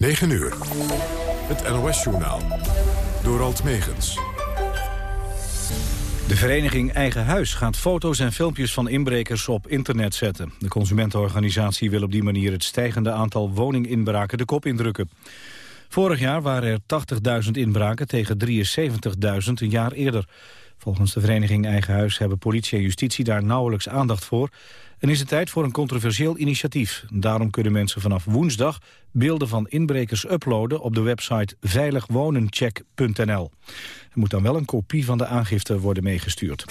9 uur. Het NOS-journaal. Door Alt Megens. De vereniging Eigen Huis gaat foto's en filmpjes van inbrekers op internet zetten. De consumentenorganisatie wil op die manier het stijgende aantal woninginbraken de kop indrukken. Vorig jaar waren er 80.000 inbraken tegen 73.000 een jaar eerder. Volgens de vereniging Eigen Huis hebben politie en justitie daar nauwelijks aandacht voor... en is het tijd voor een controversieel initiatief. Daarom kunnen mensen vanaf woensdag beelden van inbrekers uploaden... op de website veiligwonencheck.nl. Er moet dan wel een kopie van de aangifte worden meegestuurd.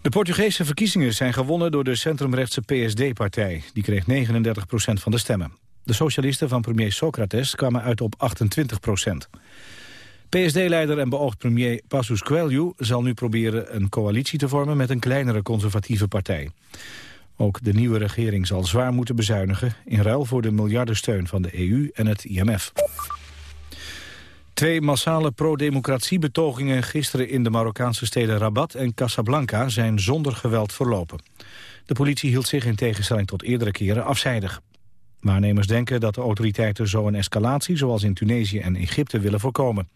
De Portugese verkiezingen zijn gewonnen door de centrumrechtse PSD-partij. Die kreeg 39% van de stemmen. De socialisten van premier Socrates kwamen uit op 28 PSD-leider en beoogd premier Passos Coelho zal nu proberen een coalitie te vormen met een kleinere conservatieve partij. Ook de nieuwe regering zal zwaar moeten bezuinigen in ruil voor de miljardensteun van de EU en het IMF. Twee massale pro-democratie-betogingen gisteren in de Marokkaanse steden Rabat en Casablanca zijn zonder geweld verlopen. De politie hield zich in tegenstelling tot eerdere keren afzijdig. Waarnemers denken dat de autoriteiten zo een escalatie zoals in Tunesië en Egypte willen voorkomen.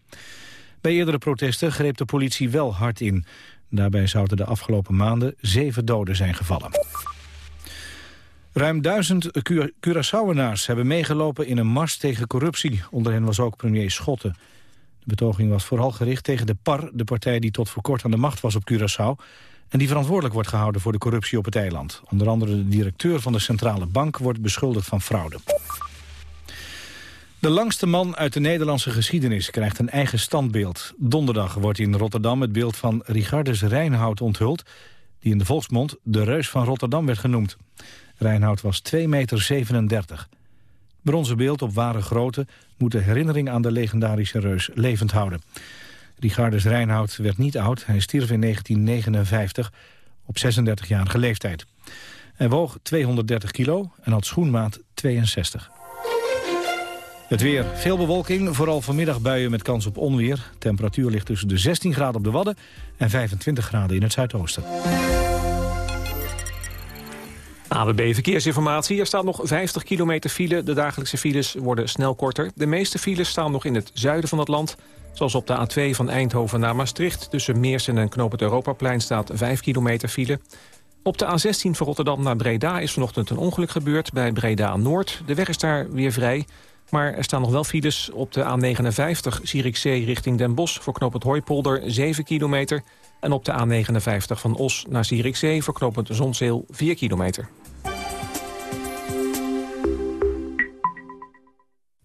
Bij eerdere protesten greep de politie wel hard in. Daarbij zouden de afgelopen maanden zeven doden zijn gevallen. Ruim duizend Curaçaoenaars hebben meegelopen in een mars tegen corruptie. Onder hen was ook premier Schotten. De betoging was vooral gericht tegen de PAR, de partij die tot voor kort aan de macht was op Curaçao en die verantwoordelijk wordt gehouden voor de corruptie op het eiland. Onder andere de directeur van de centrale bank wordt beschuldigd van fraude. De langste man uit de Nederlandse geschiedenis krijgt een eigen standbeeld. Donderdag wordt in Rotterdam het beeld van Richardus Rijnhout onthuld... die in de volksmond de reus van Rotterdam werd genoemd. Rijnhout was 2,37 meter. Bronzen beeld op ware grootte moet de herinnering aan de legendarische reus levend houden. Richardus Reinhout werd niet oud. Hij stierf in 1959 op 36-jarige leeftijd. Hij woog 230 kilo en had schoenmaat 62. Het weer. Veel bewolking, vooral vanmiddag buien met kans op onweer. Temperatuur ligt tussen de 16 graden op de Wadden en 25 graden in het zuidoosten. ABB Verkeersinformatie. Er staat nog 50 kilometer file. De dagelijkse files worden snel korter. De meeste files staan nog in het zuiden van het land. Zoals op de A2 van Eindhoven naar Maastricht. Tussen Meersen en Knoop Europaplein staat 5 kilometer file. Op de A16 van Rotterdam naar Breda is vanochtend een ongeluk gebeurd... bij Breda-Noord. De weg is daar weer vrij. Maar er staan nog wel files op de A59 Zierikzee richting Den Bosch... voor knooppunt Hooipolder 7 kilometer. En op de A59 van Os naar Zierikzee voor knooppunt Zonzeel 4 kilometer.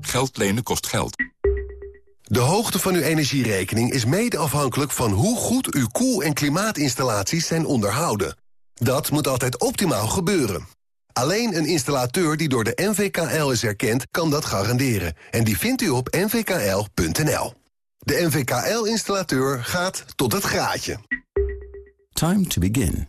Geld lenen kost geld. De hoogte van uw energierekening is mede afhankelijk van hoe goed uw koel- en klimaatinstallaties zijn onderhouden. Dat moet altijd optimaal gebeuren. Alleen een installateur die door de NVKL is erkend, kan dat garanderen. En die vindt u op nvkl.nl. De NVKL-installateur gaat tot het graadje. Time to begin.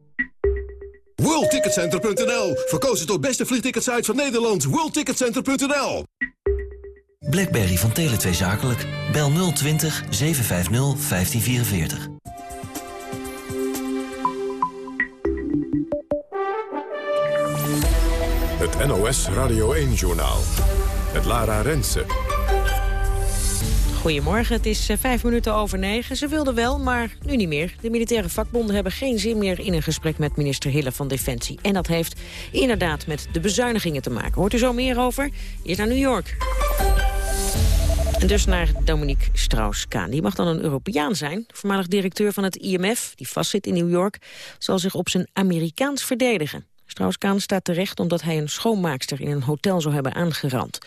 WorldTicketCenter.nl Verkozen tot beste vliegticketsite van Nederland. WorldTicketCenter.nl BlackBerry van Tele2 Zakelijk. Bel 020 750 1544. Het NOS Radio 1-journaal. Met Lara Rensen. Goedemorgen, het is eh, vijf minuten over negen. Ze wilden wel, maar nu niet meer. De militaire vakbonden hebben geen zin meer in een gesprek met minister Hille van Defensie. En dat heeft inderdaad met de bezuinigingen te maken. Hoort u zo meer over? Eerst naar New York. En dus naar Dominique Strauss-Kaan. Die mag dan een Europeaan zijn. Voormalig directeur van het IMF, die vastzit in New York... zal zich op zijn Amerikaans verdedigen. Strauss-Kaan staat terecht omdat hij een schoonmaakster in een hotel zou hebben aangerand.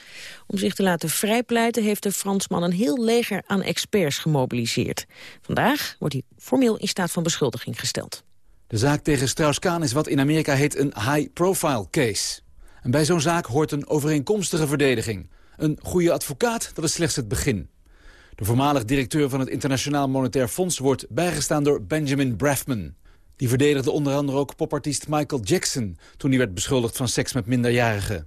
Om zich te laten vrijpleiten heeft de Fransman een heel leger aan experts gemobiliseerd. Vandaag wordt hij formeel in staat van beschuldiging gesteld. De zaak tegen Strauss-Kaan is wat in Amerika heet een high-profile case. En bij zo'n zaak hoort een overeenkomstige verdediging. Een goede advocaat, dat is slechts het begin. De voormalig directeur van het Internationaal Monetair Fonds wordt bijgestaan door Benjamin Brafman. Die verdedigde onder andere ook popartiest Michael Jackson... toen hij werd beschuldigd van seks met minderjarigen.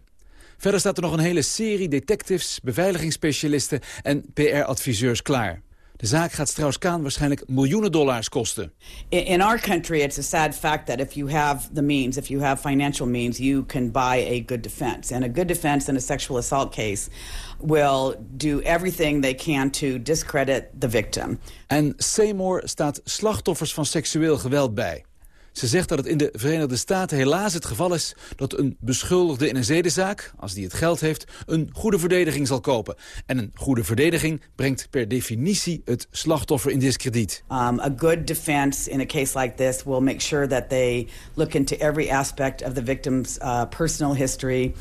Verder staat er nog een hele serie detectives, beveiligingsspecialisten en PR-adviseurs klaar. De zaak gaat Strauss-Kaan waarschijnlijk miljoenen dollars kosten. In, our country, it's a sad fact that if you have the means, if you have financial means, you can buy a good defense. And a good defense in a sexual assault case will do everything they can to discredit the victim. En Seymour staat slachtoffers van seksueel geweld bij. Ze zegt dat het in de Verenigde Staten helaas het geval is... dat een beschuldigde in een zedenzaak, als die het geld heeft... een goede verdediging zal kopen. En een goede verdediging brengt per definitie het slachtoffer in discrediet. Um, a good defense in a case like this will make sure that they look into every aspect of the victim's uh, personal history...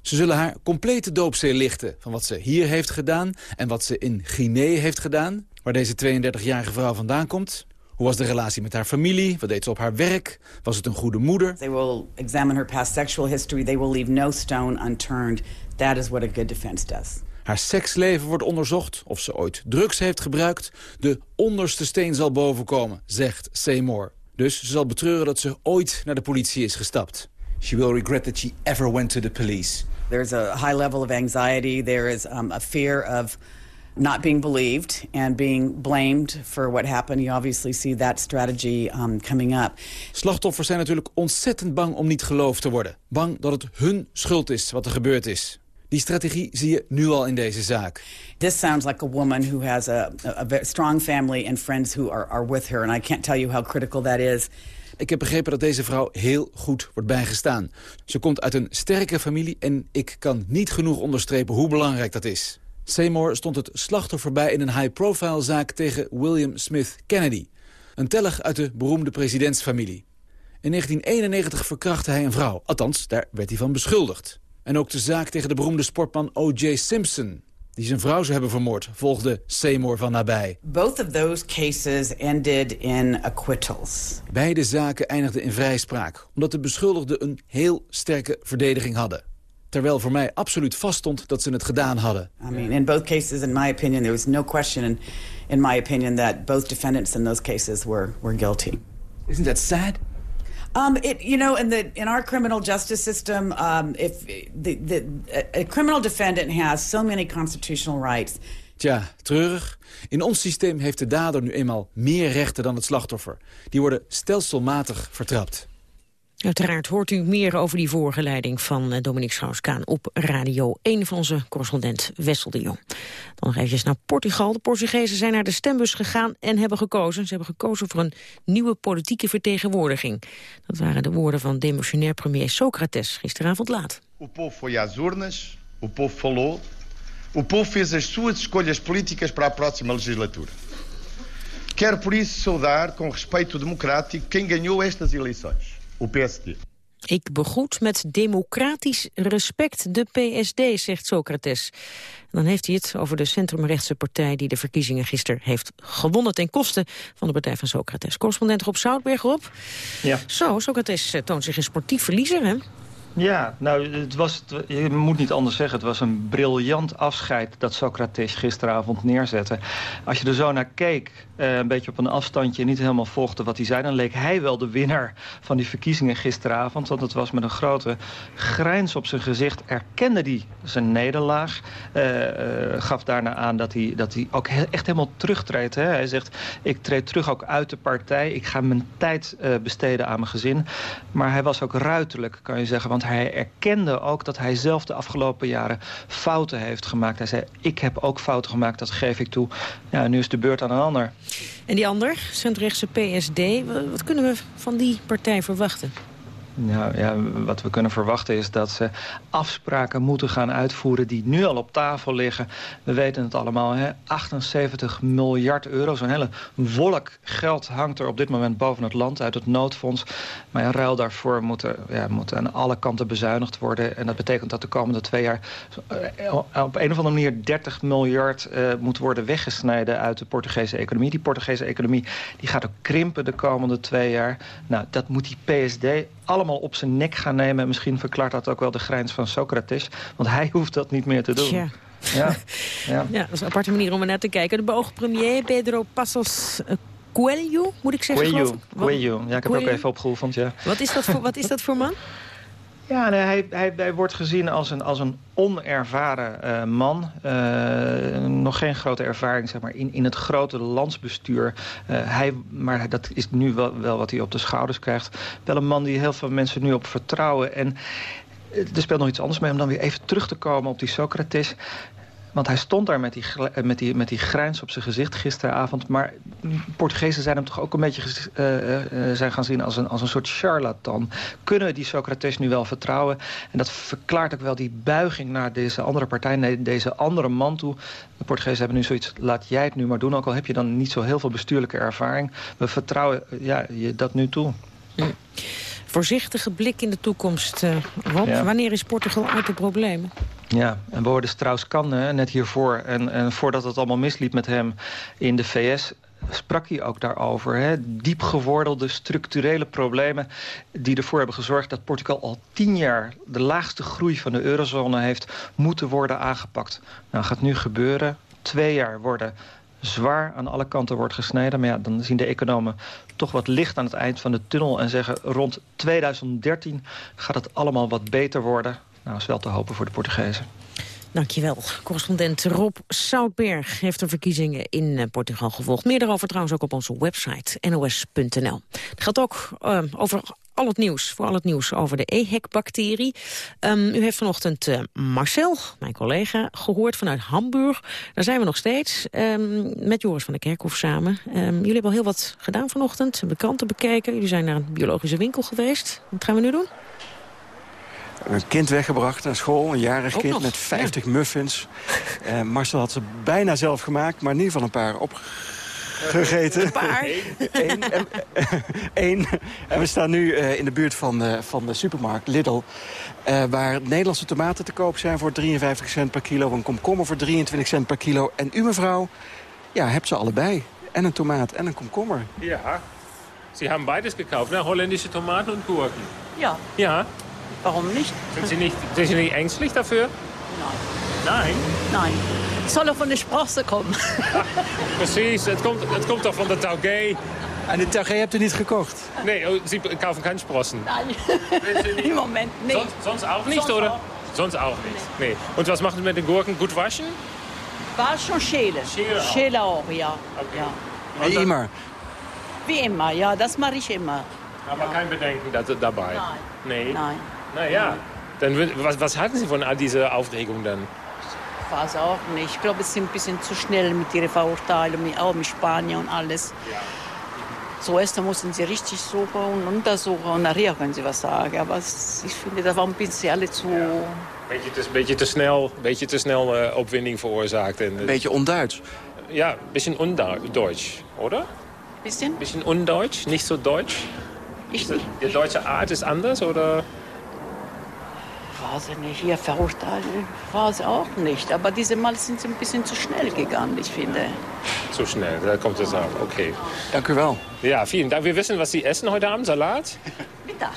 Ze zullen haar complete doopzee lichten van wat ze hier heeft gedaan... en wat ze in Guinea heeft gedaan, waar deze 32-jarige vrouw vandaan komt. Hoe was de relatie met haar familie? Wat deed ze op haar werk? Was het een goede moeder? They will examine her past sexual history. They will leave no stone unturned. That is what a good defense does. Haar seksleven wordt onderzocht, of ze ooit drugs heeft gebruikt. De onderste steen zal bovenkomen, zegt Seymour. Dus ze zal betreuren dat ze ooit naar de politie is gestapt. She will regret that she ever went to the police. There's a high level of anxiety. There is um, a fear of not being believed and being blamed for what happened. You obviously see that strategy um, coming up. Slachtoffers zijn natuurlijk ontzettend bang om niet geloofd te worden. Bang dat het hun schuld is wat er gebeurd is. Die strategie zie je nu al in deze zaak. This sounds like a woman who has a, a very strong family and friends who are, are with her. And I can't tell you how critical that is. Ik heb begrepen dat deze vrouw heel goed wordt bijgestaan. Ze komt uit een sterke familie en ik kan niet genoeg onderstrepen hoe belangrijk dat is. Seymour stond het slachtoffer bij in een high-profile zaak tegen William Smith Kennedy. Een tellig uit de beroemde presidentsfamilie. In 1991 verkrachtte hij een vrouw. Althans, daar werd hij van beschuldigd. En ook de zaak tegen de beroemde sportman O.J. Simpson die zijn vrouw zou hebben vermoord, volgde Seymour van nabij. Both of those cases ended in acquittals. Beide zaken eindigden in vrijspraak, omdat de beschuldigden een heel sterke verdediging hadden. Terwijl voor mij absoluut vaststond dat ze het gedaan hadden. I mean, in both cases, in my opinion, there was no question in, in my opinion that both defendants in those cases were, were guilty. Isn't that sad? Um, it, you know, in the in our criminal justice system, um, if the, the a criminal defendant has so many constitutional rights. Tja, treurig. In ons systeem heeft de dader nu eenmaal meer rechten dan het slachtoffer. Die worden stelselmatig vertrapt. Uiteraard hoort u meer over die voorgeleiding van eh, Dominique Strauss-Kaan op Radio 1 van onze correspondent Wessel de Jong. Dan nog even naar Portugal. De Portugezen zijn naar de stembus gegaan en hebben gekozen. Ze hebben gekozen voor een nieuwe politieke vertegenwoordiging. Dat waren de woorden van demissionair premier Socrates gisteravond laat. O povo foi às urnas, o povo falou, o povo fez as suas escolhas políticas para a próxima legislatura. Quero por isso saudar com respeito democrático quem ganhou estas eleições. Ik begroet met democratisch respect de PSD, zegt Socrates. dan heeft hij het over de centrumrechtse partij... die de verkiezingen gisteren heeft gewonnen... ten koste van de partij van Socrates. Correspondent Rob Zoutberg, op. Ja. Zo, Socrates eh, toont zich een sportief verliezer, hè? Ja, nou, het was, je moet niet anders zeggen. Het was een briljant afscheid dat Socrates gisteravond neerzette. Als je er zo naar keek, eh, een beetje op een afstandje... niet helemaal volgde wat hij zei... dan leek hij wel de winnaar van die verkiezingen gisteravond. Want het was met een grote grijns op zijn gezicht. Erkende hij zijn nederlaag. Eh, eh, gaf daarna aan dat hij, dat hij ook echt helemaal terugtreedt. Hij zegt, ik treed terug ook uit de partij. Ik ga mijn tijd besteden aan mijn gezin. Maar hij was ook ruiterlijk, kan je zeggen. Want hij erkende ook dat hij zelf de afgelopen jaren fouten heeft gemaakt. Hij zei, ik heb ook fouten gemaakt, dat geef ik toe. Ja, nu is de beurt aan een ander. En die ander, centrechtse PSD, wat kunnen we van die partij verwachten? Nou ja, wat we kunnen verwachten is dat ze afspraken moeten gaan uitvoeren... die nu al op tafel liggen. We weten het allemaal, hè? 78 miljard euro. Zo'n hele wolk geld hangt er op dit moment boven het land uit het noodfonds. Maar in ruil daarvoor moeten, ja, aan alle kanten bezuinigd worden. En dat betekent dat de komende twee jaar... Eh, op een of andere manier 30 miljard uh, moet worden weggesneden... uit de Portugese economie. Die Portugese economie die gaat ook krimpen de komende twee jaar. Nou, dat moet die PSD allemaal op zijn nek gaan nemen. En misschien verklaart dat ook wel de grijns van Socrates. Want hij hoeft dat niet meer te doen. Ja. Ja. ja. ja, dat is een aparte manier om er naar te kijken. De beoogd premier Pedro Passos eh, Coelho, moet ik zeggen? Coelho, Coelho. Ja, ik heb ook even opgeoefend, ja. Wat is dat voor, wat is dat voor man? Ja, hij, hij, hij, wordt gezien als een, als een onervaren uh, man. Uh, nog geen grote ervaring zeg maar, in, in het grote landsbestuur. Uh, hij, maar dat is nu wel, wel wat hij op de schouders krijgt. Wel een man die heel veel mensen nu op vertrouwen. En er speelt nog iets anders mee om dan weer even terug te komen op die Socrates. Want hij stond daar met die, eh, met die, met die grijns op zijn gezicht gisteravond. Maar Portugezen zijn hem toch ook een beetje uh, zijn gaan zien als een, als een soort charlatan. Kunnen we die Socrates nu wel vertrouwen? En dat verklaart ook wel die buiging naar deze andere partij, naar deze andere man toe. De Portugezen hebben nu zoiets, laat jij het nu maar doen. Ook al heb je dan niet zo heel veel bestuurlijke ervaring. We vertrouwen ja, je dat nu toe. Voorzichtige blik in de toekomst, uh, Rob. Wanneer is Portugal uit de problemen? Ja, en we hoorden Strauss-Kahn net hiervoor. En, en voordat het allemaal misliep met hem in de VS sprak hij ook daarover. Hè? Diep gewordelde structurele problemen die ervoor hebben gezorgd... dat Portugal al tien jaar de laagste groei van de eurozone heeft... moeten worden aangepakt. Nou, gaat nu gebeuren. Twee jaar worden zwaar aan alle kanten wordt gesneden. Maar ja, dan zien de economen toch wat licht aan het eind van de tunnel... en zeggen rond 2013 gaat het allemaal wat beter worden. Nou, is wel te hopen voor de Portugezen. Dankjewel. Correspondent Rob Soutberg heeft de verkiezingen in eh, Portugal gevolgd. Meer daarover trouwens ook op onze website nos.nl. Het gaat ook uh, over al het nieuws, voor al het nieuws over de EHEC-bacterie. Um, u heeft vanochtend uh, Marcel, mijn collega, gehoord vanuit Hamburg. Daar zijn we nog steeds, um, met Joris van der Kerkhof samen. Um, jullie hebben al heel wat gedaan vanochtend, de kranten bekeken. Jullie zijn naar een biologische winkel geweest. Wat gaan we nu doen? Een kind weggebracht naar school, een jarig kind met 50 muffins. Uh, Marcel had ze bijna zelf gemaakt, maar in ieder geval een paar opgegeten. Een paar? Eén. Eén. En we staan nu uh, in de buurt van, uh, van de supermarkt Lidl... Uh, waar Nederlandse tomaten te koop zijn voor 53 cent per kilo... een komkommer voor 23 cent per kilo. En u, mevrouw, ja, hebt ze allebei. En een tomaat en een komkommer. Ja, Sie haben beides gekauft, ne? holländische Tomaten und Gurken. Ja. Ja. Warum nicht? Sind Sie nicht, sind Sie nicht ängstlich dafür? Nein. Nein? Nein. Het zal ook van de Sprache komen. precies, het komt, het komt toch van de Taugé. En de Taugé hebt u niet gekocht? Nee, oh, Sie kaufen keine Sprossen. Nein, im Moment nicht. Sonst, sonst auch nicht, sonst oder? Auch. Sonst auch nicht. Nee. Und was machen Sie mit den Gurken? Gut waschen? Waschen und schälen. Schälen auch. Schälen auch, ja. Okay. ja. Wie immer? Wie immer, ja, das mache ich immer. Aber ja. kein Bedenken dabei? Nein. Nee? Nein. Naja, dann, was, was halten Sie von all dieser Aufregung dann? Ich weiß auch nicht. Ich glaube, es sind ein bisschen zu schnell mit ihren Verurteilungen, auch mit Spanien und alles. Ja. Zuerst mussten sie richtig suchen und untersuchen und nachher können sie was sagen. Aber ich finde, das war ein bisschen alle zu... Ja. Beetje te, beetje te snel, beetje te snel uh, opwinding veroorzaakt. En, een beetje onduits. Ja, een beetje undeutsch, oder? Bisschen? Bisschen undeutsch, nicht so deutsch. Ich. Die deutsche Art ist anders, oder? Weiß ich nicht, hier verurteilen war es auch nicht. Aber diese Mal sind sie ein bisschen zu schnell gegangen, ich finde. Zu schnell, da kommt es auch. Okay. Dank u wel. Ja, vielen Dank. Wir wissen, was Sie essen heute Abend. Salat? Mittag.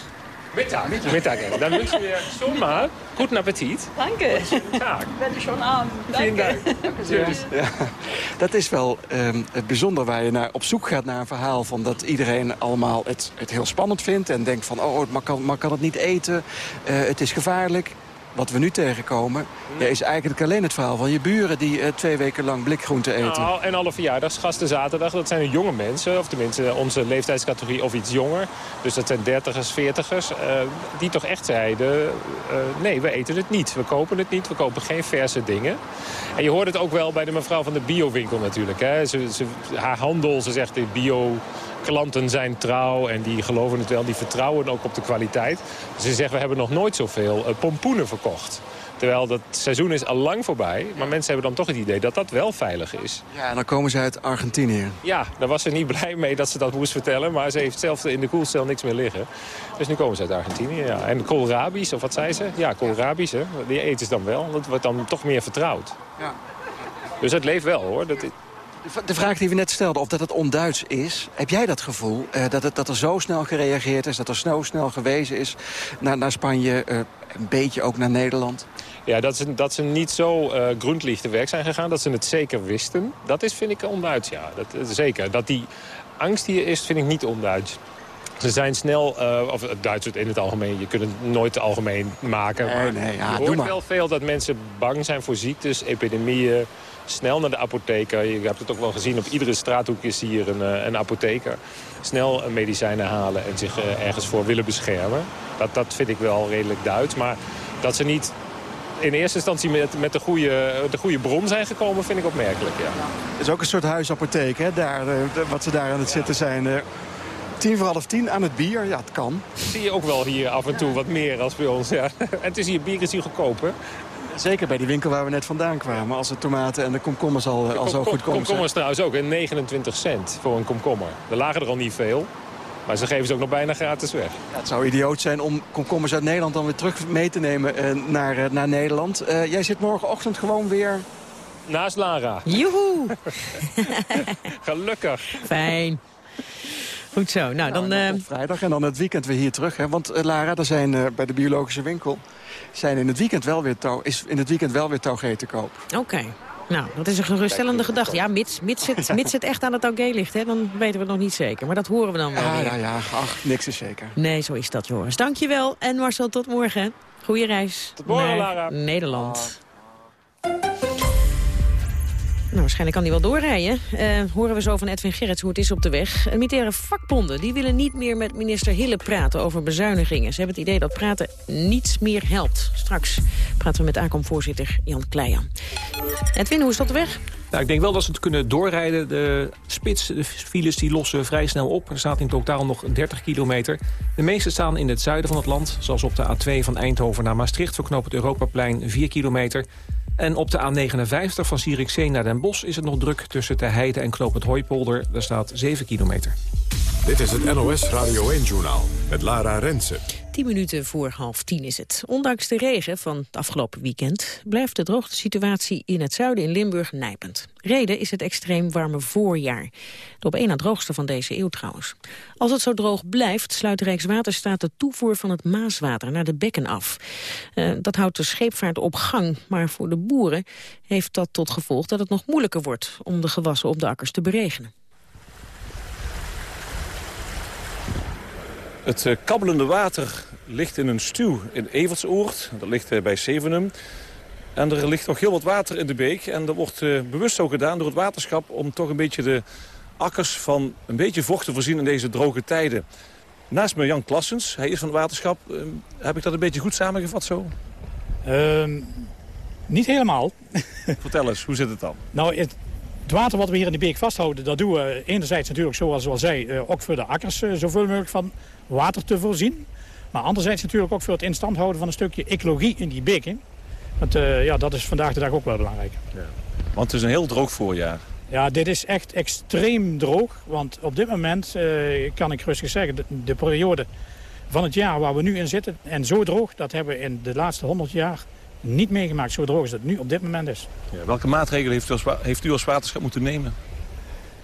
Mittag. Mittagessen. Dann wünschen wir schon mal guten Appetit. Danke. Tag. Ben schon arm. Vielen Danke. Tschüss. Ja, dat is wel ehm, het bijzonder waar je naar op zoek gaat naar een verhaal... van dat iedereen allemaal het, het heel spannend vindt en denkt van... oh, maar kan, maar kan het niet eten, Eh, het is gevaarlijk. Wat we nu tegenkomen is eigenlijk alleen het verhaal van je buren... die eh, twee weken lang blikgroenten eten. Nou, en alle verjaardagsgasten zaterdag, dat zijn jonge mensen. Of tenminste onze leeftijdscategorie of iets jonger. Dus dat zijn dertigers, veertigers. eh, die toch echt zeiden, eh, nee, we eten het niet. We kopen het niet, we kopen geen verse dingen. En je hoort het ook wel bij de mevrouw van de biowinkel natuurlijk. Hè. Ze, haar handel, ze zegt de bio... Klanten zijn trouw en die geloven het wel, die vertrouwen ook op de kwaliteit. Ze zegt, we hebben nog nooit zoveel eh, pompoenen verkocht. Terwijl dat seizoen is al lang voorbij. Maar mensen hebben dan toch het idee dat dat wel veilig is. Ja, en dan komen ze uit Argentinië. Ja, daar was ze niet blij mee dat ze dat moest vertellen. Maar ze heeft zelf in de koelstel niks meer liggen. Dus nu komen ze uit Argentinië, ja. En koolrabi's, of wat zei ze? Ja, koolrabi's, hè. Die eten ze dan wel. Dat wordt dan toch meer vertrouwd. Ja. Dus het leeft wel, hoor. Dat, De vraag die we net stelden, of dat het onduits is... heb jij dat gevoel eh, dat, het, dat er zo snel gereageerd is... dat er zo snel gewezen is naar, naar Spanje, eh, een beetje ook naar Nederland? Ja, dat ze, dat ze niet zo grundlich te werk zijn gegaan. Dat ze het zeker wisten. Dat is, vind ik, onduits, ja. Dat, zeker. Dat die angst hier is, vind ik niet onduits. Ze zijn snel, eh, of het Duits in het algemeen, je kunt het nooit algemeen maken. Nee, maar nee, ja, je doe hoort maar. wel veel dat mensen bang zijn voor ziektes, epidemieën. Snel naar de apotheker. Je hebt het ook wel gezien, op iedere straathoek is hier een, eh, een apotheker. Snel eh, medicijnen halen en zich eh, ergens voor willen beschermen. Dat, dat vind ik wel redelijk Duits. Maar dat ze niet in eerste instantie met, met de, goede, de goede bron zijn gekomen, vind ik opmerkelijk, ja. Het is ook een soort huisapotheek, hè? Daar, eh, wat ze daar aan het zitten zijn. Tien voor half tien aan het bier, ja, het kan. Zie je ook wel hier af en toe wat meer als bij ons, ja. En het is hier, bier is hier goedkoop, hè? Zeker bij die winkel waar we net vandaan kwamen. Als de tomaten en de komkommers al, al zo Kom- kom- goedkoop zijn. Komkommers trouwens ook, hè? 29 cent voor een komkommer. Er lagen er al niet veel, maar ze geven ze ook nog bijna gratis weg. Ja, het zou idioot zijn om komkommers uit Nederland dan weer terug mee te nemen eh, naar, eh, naar Nederland. Eh, jij zit morgenochtend gewoon weer... Naast Lara. Joehoe! Gelukkig. Fijn. Goed zo. Nou, dan... eh, vrijdag en dan het weekend weer hier terug. Hè? Want eh, Lara, er zijn eh, bij de biologische winkel... Zijn in het weekend wel weer touw, is in het weekend wel weer taugé te koop. Oké. Nou, dat is een geruststellende gedachte. Ja, mits, mits, het, mits het echt aan het oké ligt, hè, dan weten we het nog niet zeker. Maar dat horen we dan wel Ja, weer. ja, ja. Ach, niks is zeker. Nee, zo is dat, Joris. Dankjewel. En Marcel, tot morgen. Goeie reis Tot morgen, naar Lara. Nederland. Nou, waarschijnlijk kan hij wel doorrijden. Eh, horen we zo van Edwin Gerrits hoe het is op de weg. Militaire vakbonden die willen niet meer met minister Hille praten over bezuinigingen. Ze hebben het idee dat praten niets meer helpt. Straks praten we met aankomvoorzitter Jan Kleijan. Edwin, hoe is dat op de weg? Nou, ik denk wel dat ze het kunnen doorrijden. De spits, de files, die lossen vrij snel op. Er staat in totaal nog 30 kilometer. De meeste staan in het zuiden van het land. Zoals op de A2 van Eindhoven naar Maastricht... verknoopt het Europaplein 4 kilometer. En op de A59 van Zierikzee naar Den Bosch is het nog druk... tussen de Heide en Knoop het Hooipolder. Daar staat 7 kilometer. Dit is het NOS Radio 1-journaal met Lara Rensen. Tien minuten voor half tien is het. Ondanks de regen van het afgelopen weekend... blijft de droogtesituatie in het zuiden in Limburg nijpend. Reden is het extreem warme voorjaar. De op één na droogste van deze eeuw trouwens. Als het zo droog blijft, sluit Rijkswaterstaat de toevoer van het Maaswater naar de bekken af. Eh, dat houdt de scheepvaart op gang, maar voor de boeren heeft dat tot gevolg dat het nog moeilijker wordt om de gewassen op de akkers te beregenen. Het eh, kabbelende water ligt in een stuw in Evertsoord. Dat ligt eh, bij Zevenum. En er ligt nog heel wat water in de beek. En dat wordt eh, bewust zo gedaan door het waterschap... om toch een beetje de akkers van een beetje vocht te voorzien in deze droge tijden. Naast me Jan Klassens, hij is van het waterschap. Eh, heb ik dat een beetje goed samengevat zo? Ehm, niet helemaal. Vertel eens, hoe zit het dan? Nou, het, het water wat we hier in de beek vasthouden, dat doen we enerzijds natuurlijk, zoals we al zei, ook voor de akkers zoveel mogelijk van water te voorzien. Maar anderzijds natuurlijk ook voor het instand houden van een stukje ecologie in die beken. Want eh, ja, dat is vandaag de dag ook wel belangrijk. Want het is een heel droog voorjaar. Ja, dit is echt extreem droog. Want op dit moment, eh, kan ik rustig zeggen, de, de periode van het jaar waar we nu in zitten... en zo droog, dat hebben we in de laatste 100 jaar niet meegemaakt. Zo droog als het nu op dit moment is. Ja, welke maatregelen heeft u, als, heeft u als waterschap moeten nemen?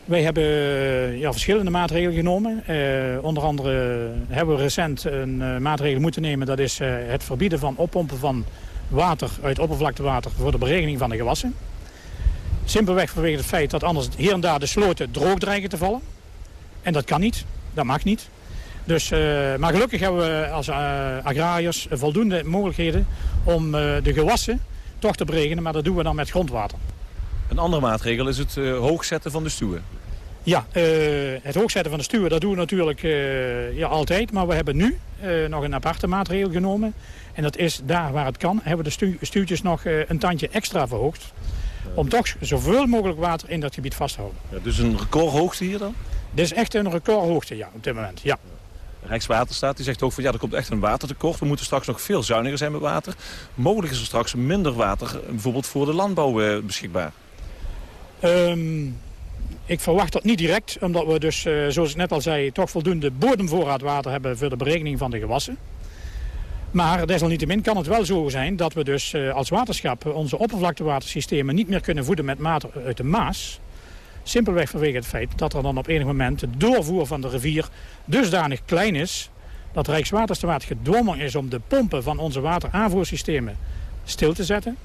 Wij hebben ja, verschillende maatregelen genomen. onder andere hebben we recent een maatregel moeten nemen. Dat is het verbieden van oppompen van water uit oppervlaktewater voor de beregening van de gewassen. Simpelweg vanwege het feit dat anders hier en daar de sloten droog dreigen te vallen. En dat kan niet, dat mag niet. Dus, maar gelukkig hebben we als agrariërs voldoende mogelijkheden om de gewassen toch te beregenen. Maar dat doen we dan met grondwater. Een andere maatregel is het hoogzetten van de stuwen. Ja, het hoogzetten van de stuwen, dat doen we natuurlijk ja, altijd. Maar we hebben nu nog een aparte maatregel genomen. En dat is daar waar het kan, hebben we de stu stuwtjes nog een tandje extra verhoogd. Om toch zoveel mogelijk water in dat gebied vast te houden. Ja, dus een recordhoogte hier dan? Dit is echt een recordhoogte, ja, op dit moment, ja. Rijkswaterstaat die zegt ook van ja, er komt echt een watertekort. We moeten straks nog veel zuiniger zijn met water. Mogelijk is er straks minder water eh, bijvoorbeeld voor de landbouw eh, beschikbaar. Um, ik verwacht dat niet direct, omdat we dus, uh, zoals ik net al zei, toch voldoende bodemvoorraad water hebben voor de berekening van de gewassen. Maar desalniettemin kan het wel zo zijn dat we dus uh, als waterschap onze oppervlaktewatersystemen niet meer kunnen voeden met water uit de Maas. Simpelweg vanwege het feit dat er dan op enig moment de doorvoer van de rivier dusdanig klein is... dat Rijkswaterstaat gedwongen is om de pompen van onze wateraanvoersystemen stil te zetten.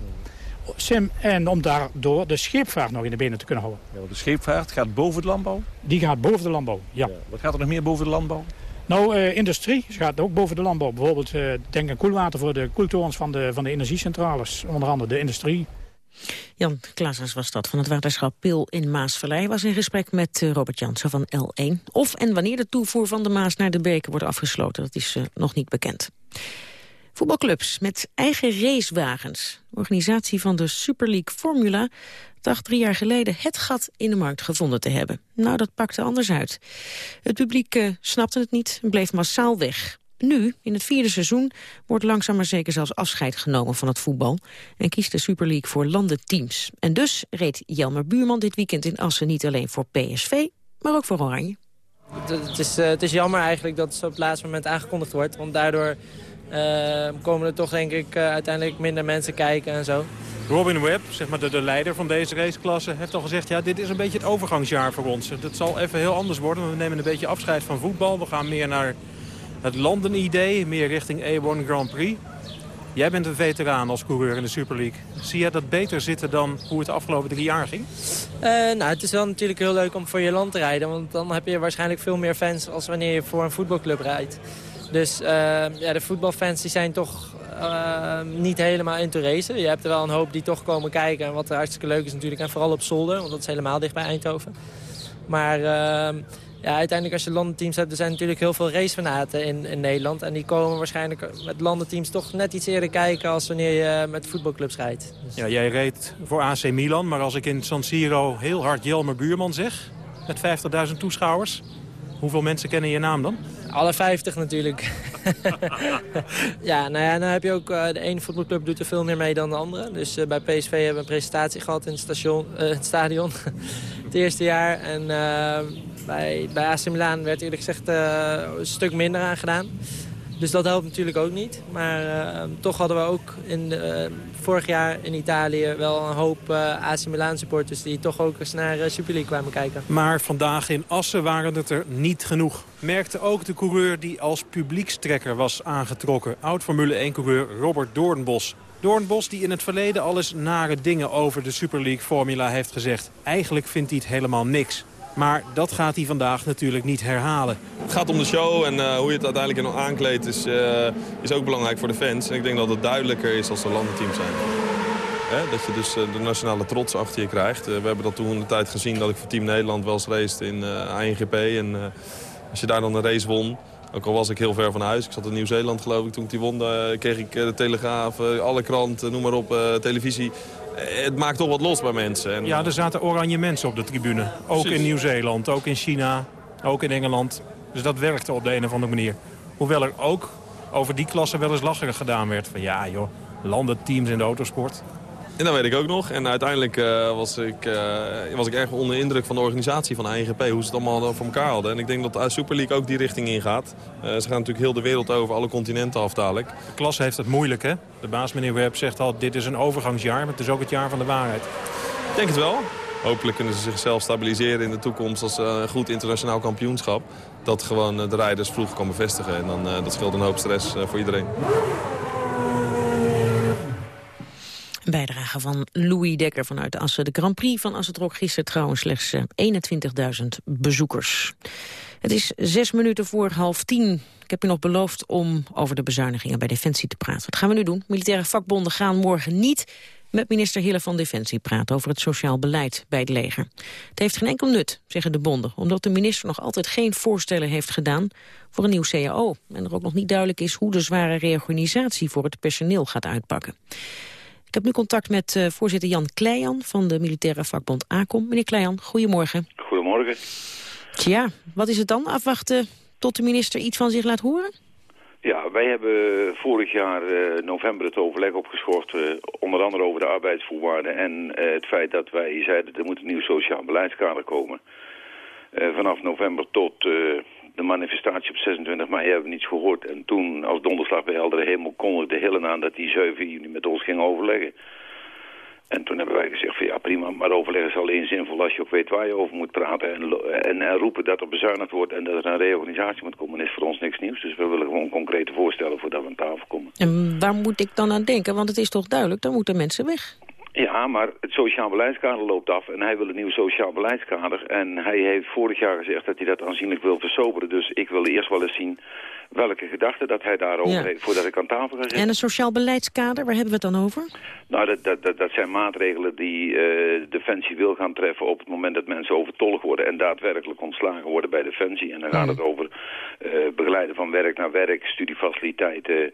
Sim, en om daardoor de scheepvaart nog in de benen te kunnen houden. Ja, de scheepvaart gaat boven de landbouw? Die gaat boven de landbouw, ja. ja. Wat gaat er nog meer boven de landbouw? Nou, uh, industrie gaat ook boven de landbouw. Bijvoorbeeld, uh, denk aan koelwater voor de koeltorens van de, van de energiecentrales. Onder andere de industrie. Jan Klaasens was dat van het waterschap Pil in Maasvallei. was in gesprek met eh, Robert Jansen van L1. Of en wanneer de toevoer van de Maas naar de beker wordt afgesloten, dat is uh, nog niet bekend. Voetbalclubs met eigen racewagens. De organisatie van de Super League Formula dacht drie jaar geleden het gat in de markt gevonden te hebben. Nou, dat pakte anders uit. Het publiek uh, snapte het niet en bleef massaal weg. Nu, in het vierde seizoen, wordt langzaam maar zeker zelfs afscheid genomen van het voetbal. En kiest de Super League voor landenteams. En dus reed Jelmer Buurman dit weekend in Assen niet alleen voor PSV, maar ook voor Oranje. Het is, uh, het is jammer eigenlijk dat het zo op het laatste moment aangekondigd wordt. Want daardoor komen er toch denk ik uh, uiteindelijk minder mensen kijken en zo. Robin Webb, zeg maar de, de leider van deze raceklasse, heeft al gezegd... ja, dit is een beetje het overgangsjaar voor ons. Dat zal even heel anders worden. We nemen een beetje afscheid van voetbal. We gaan meer naar het landenidee, meer richting A1 Grand Prix. Jij bent een veteraan als coureur in de Super League. Zie jij dat beter zitten dan hoe het de afgelopen drie jaar ging? Uh, nou, het is wel natuurlijk heel leuk om voor je land te rijden. Want dan heb je waarschijnlijk veel meer fans als wanneer je voor een voetbalclub rijdt. Dus uh, ja, de voetbalfans die zijn toch uh, niet helemaal into racen. Je hebt er wel een hoop die toch komen kijken. En wat hartstikke leuk is natuurlijk. En vooral op zolder, want dat is helemaal dicht bij Eindhoven. Maar ja, uiteindelijk als je landenteams hebt, er zijn natuurlijk heel veel racefanaten in, in Nederland. En die komen waarschijnlijk met landenteams toch net iets eerder kijken als wanneer je met voetbalclubs rijdt. Dus... Ja, jij reed voor AC Milan, maar als ik in San Siro heel hard Jelmer Buurman zeg, met 50.000 toeschouwers, hoeveel mensen kennen je naam dan? Alle 50 natuurlijk. ja, nou ja, dan heb je ook, uh, de ene voetbalclub doet er veel meer mee dan de andere. Dus uh, bij PSV hebben we een presentatie gehad in het, station, uh, het stadion. het eerste jaar. En bij, bij AC Milan werd eerlijk gezegd een stuk minder aan gedaan. Dus dat helpt natuurlijk ook niet. Maar uh, toch hadden we ook in de, uh, vorig jaar in Italië wel een hoop uh, AC Milan supporters... die toch ook eens naar Super League kwamen kijken. Maar vandaag in Assen waren het er niet genoeg. Merkte ook de coureur die als publiekstrekker was aangetrokken. Oud-Formule 1-coureur Robert Doornbos. Doornbos die in het verleden al eens nare dingen over de Super League Formula heeft gezegd. Eigenlijk vindt hij het helemaal niks. Maar dat gaat hij vandaag natuurlijk niet herhalen. Het gaat om de show en uh, hoe je het uiteindelijk aankleedt is, uh, is ook belangrijk voor de fans. En ik denk dat het duidelijker is als er landenteams zijn. Hè? Dat je dus uh, de nationale trots achter je krijgt. we hebben dat toen de tijd gezien dat ik voor Team Nederland wel eens raced in ANGP. En als je daar dan een race won, ook al was ik heel ver van huis. Ik zat in Nieuw-Zeeland geloof ik. Toen ik die won, kreeg ik de Telegraaf, alle kranten, noem maar op, televisie. Het maakt toch wat los bij mensen. En... Ja, er zaten oranje mensen op de tribune. Ook in Nieuw-Zeeland, ook in China, ook in Engeland. Dus dat werkte op de een of andere manier. Hoewel er ook over die klasse wel eens lacherig gedaan werd. Van ja joh, landenteams in de autosport. En dat weet ik ook nog. En uiteindelijk uh, was, ik, uh, was ik erg onder indruk van de organisatie van ANGP. Hoe ze het allemaal voor elkaar hadden. En ik denk dat de Super League ook die richting ingaat. Uh, ze gaan natuurlijk heel de wereld over, alle continenten af dadelijk. De klasse heeft het moeilijk hè? De baas meneer Webb zegt al, dit is een overgangsjaar. Maar het is ook het jaar van de waarheid. Ik denk het wel. hopelijk kunnen ze zichzelf stabiliseren in de toekomst als een goed internationaal kampioenschap. Dat gewoon de rijders vroeg kan bevestigen. En dan, dat scheelt een hoop stress voor iedereen. Bijdrage van Louis Dekker vanuit Assen. De Grand Prix van Assen trok gisteren trouwens slechts 21.000 bezoekers. Het is zes minuten voor half tien. Ik heb u nog beloofd om over de bezuinigingen bij Defensie te praten. Dat gaan we nu doen. Militaire vakbonden gaan morgen niet met minister Hille van Defensie praten over het sociaal beleid bij het leger. Het heeft geen enkel nut, zeggen de bonden, omdat de minister nog altijd geen voorstellen heeft gedaan voor een nieuw CAO. En er ook nog niet duidelijk is hoe de zware reorganisatie voor het personeel gaat uitpakken. Ik heb nu contact met uh, voorzitter Jan Kleijan van de militaire vakbond ACOM. Meneer Kleijan, goedemorgen. Goedemorgen. Tja, wat is het dan? Afwachten tot de minister iets van zich laat horen? Ja, wij hebben vorig jaar uh, november het overleg opgeschort, uh, onder andere over de arbeidsvoorwaarden en het feit dat wij zeiden er moet een nieuw sociaal beleidskader komen. vanaf november tot de manifestatie op 26 mei hebben we niets gehoord. En toen, als donderslag bij heldere hemel, kondigde Hillen aan dat die 7 juni met ons ging overleggen. En toen hebben wij gezegd van ja prima, maar overleggen is alleen zinvol als je ook weet waar je over moet praten. En, en, en, roepen dat er bezuinigd wordt en dat er een reorganisatie moet komen is voor ons niks nieuws. Dus we willen gewoon concrete voorstellen voordat we aan tafel komen. En waar moet ik dan aan denken? Want het is toch duidelijk, dan moeten mensen weg. Ja, maar het sociaal beleidskader loopt af en hij wil een nieuw sociaal beleidskader. En hij heeft vorig jaar gezegd dat hij dat aanzienlijk wil versoberen. Dus ik wil eerst wel eens zien welke gedachten dat hij daarover heeft voordat ik aan tafel ga zitten. En een sociaal beleidskader, waar hebben we het dan over? Nou, dat, dat, dat, dat zijn maatregelen die uh, Defensie wil gaan treffen op het moment dat mensen overtollig worden en daadwerkelijk ontslagen worden bij Defensie. En dan gaat het over uh, begeleiden van werk naar werk, studiefaciliteiten,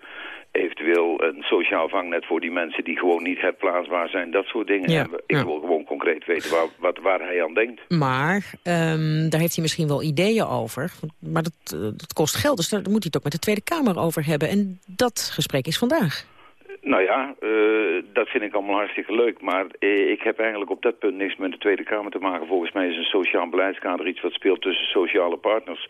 eventueel een sociaal vangnet voor die mensen die gewoon niet herplaatsbaar zijn. Dat soort dingen. Ja, ik wil gewoon concreet weten waar, wat, waar hij aan denkt. Maar um, daar heeft hij misschien wel ideeën over. Maar dat, dat kost geld, dus daar moet hij het ook met de Tweede Kamer over hebben. En dat gesprek is vandaag. Nou ja, uh, dat vind ik allemaal hartstikke leuk. Maar uh, ik heb eigenlijk op dat punt niks met de Tweede Kamer te maken. Volgens mij is een sociaal beleidskader iets wat speelt tussen sociale partners.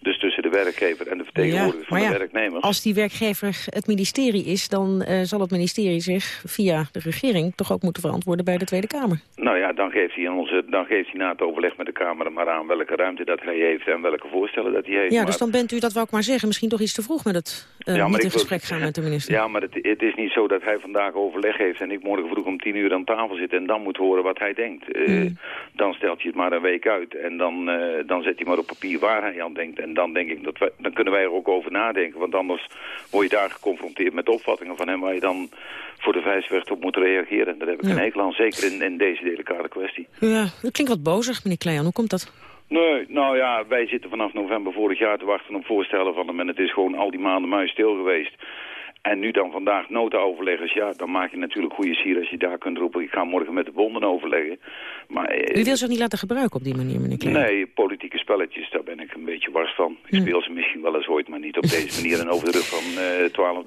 Dus tussen de werkgever en de vertegenwoordiger van de werknemer. Als die werkgever het ministerie is, dan uh, zal het ministerie zich via de regering toch ook moeten verantwoorden bij de Tweede Kamer. Nou ja, dan geeft hij, in onze, dan geeft hij na het overleg met de Kamer maar aan welke ruimte dat hij heeft en welke voorstellen dat hij heeft. Ja, dus dan bent u, dat wou ik maar zeggen, misschien toch iets te vroeg met het uh, ja, niet in gesprek gaan met de minister. Ja, maar het, het, is niet zo dat hij vandaag overleg heeft en ik morgen vroeg om tien uur aan tafel zit en dan moet horen wat hij denkt. Uh, mm. Dan stelt hij het maar een week uit en dan, dan zet hij maar op papier waar hij aan denkt. En dan denk ik dat wij, dan kunnen wij er ook over nadenken. Want anders word je daar geconfronteerd met opvattingen van hem waar je dan voor de vijfsweg op moet reageren. En daar heb ik ja. een hekel aan, zeker in, in deze delicate kwestie. Ja, u klinkt wat bozig, meneer Kleijan. Hoe komt dat? Nee, nou ja, wij zitten vanaf november vorig jaar te wachten op voorstellen van hem. En het is gewoon al die maanden muis stil geweest. En nu dan vandaag nota-overleggers, ja, dan maak je natuurlijk goede sier als je daar kunt roepen. Ik ga morgen met de bonden overleggen. Maar, eh, U wil ze niet laten gebruiken op die manier, meneer Klein? Nee, politieke spelletjes, daar ben ik een beetje wars van. Ik hm. speel ze misschien wel eens ooit, maar niet op deze manier en over de rug van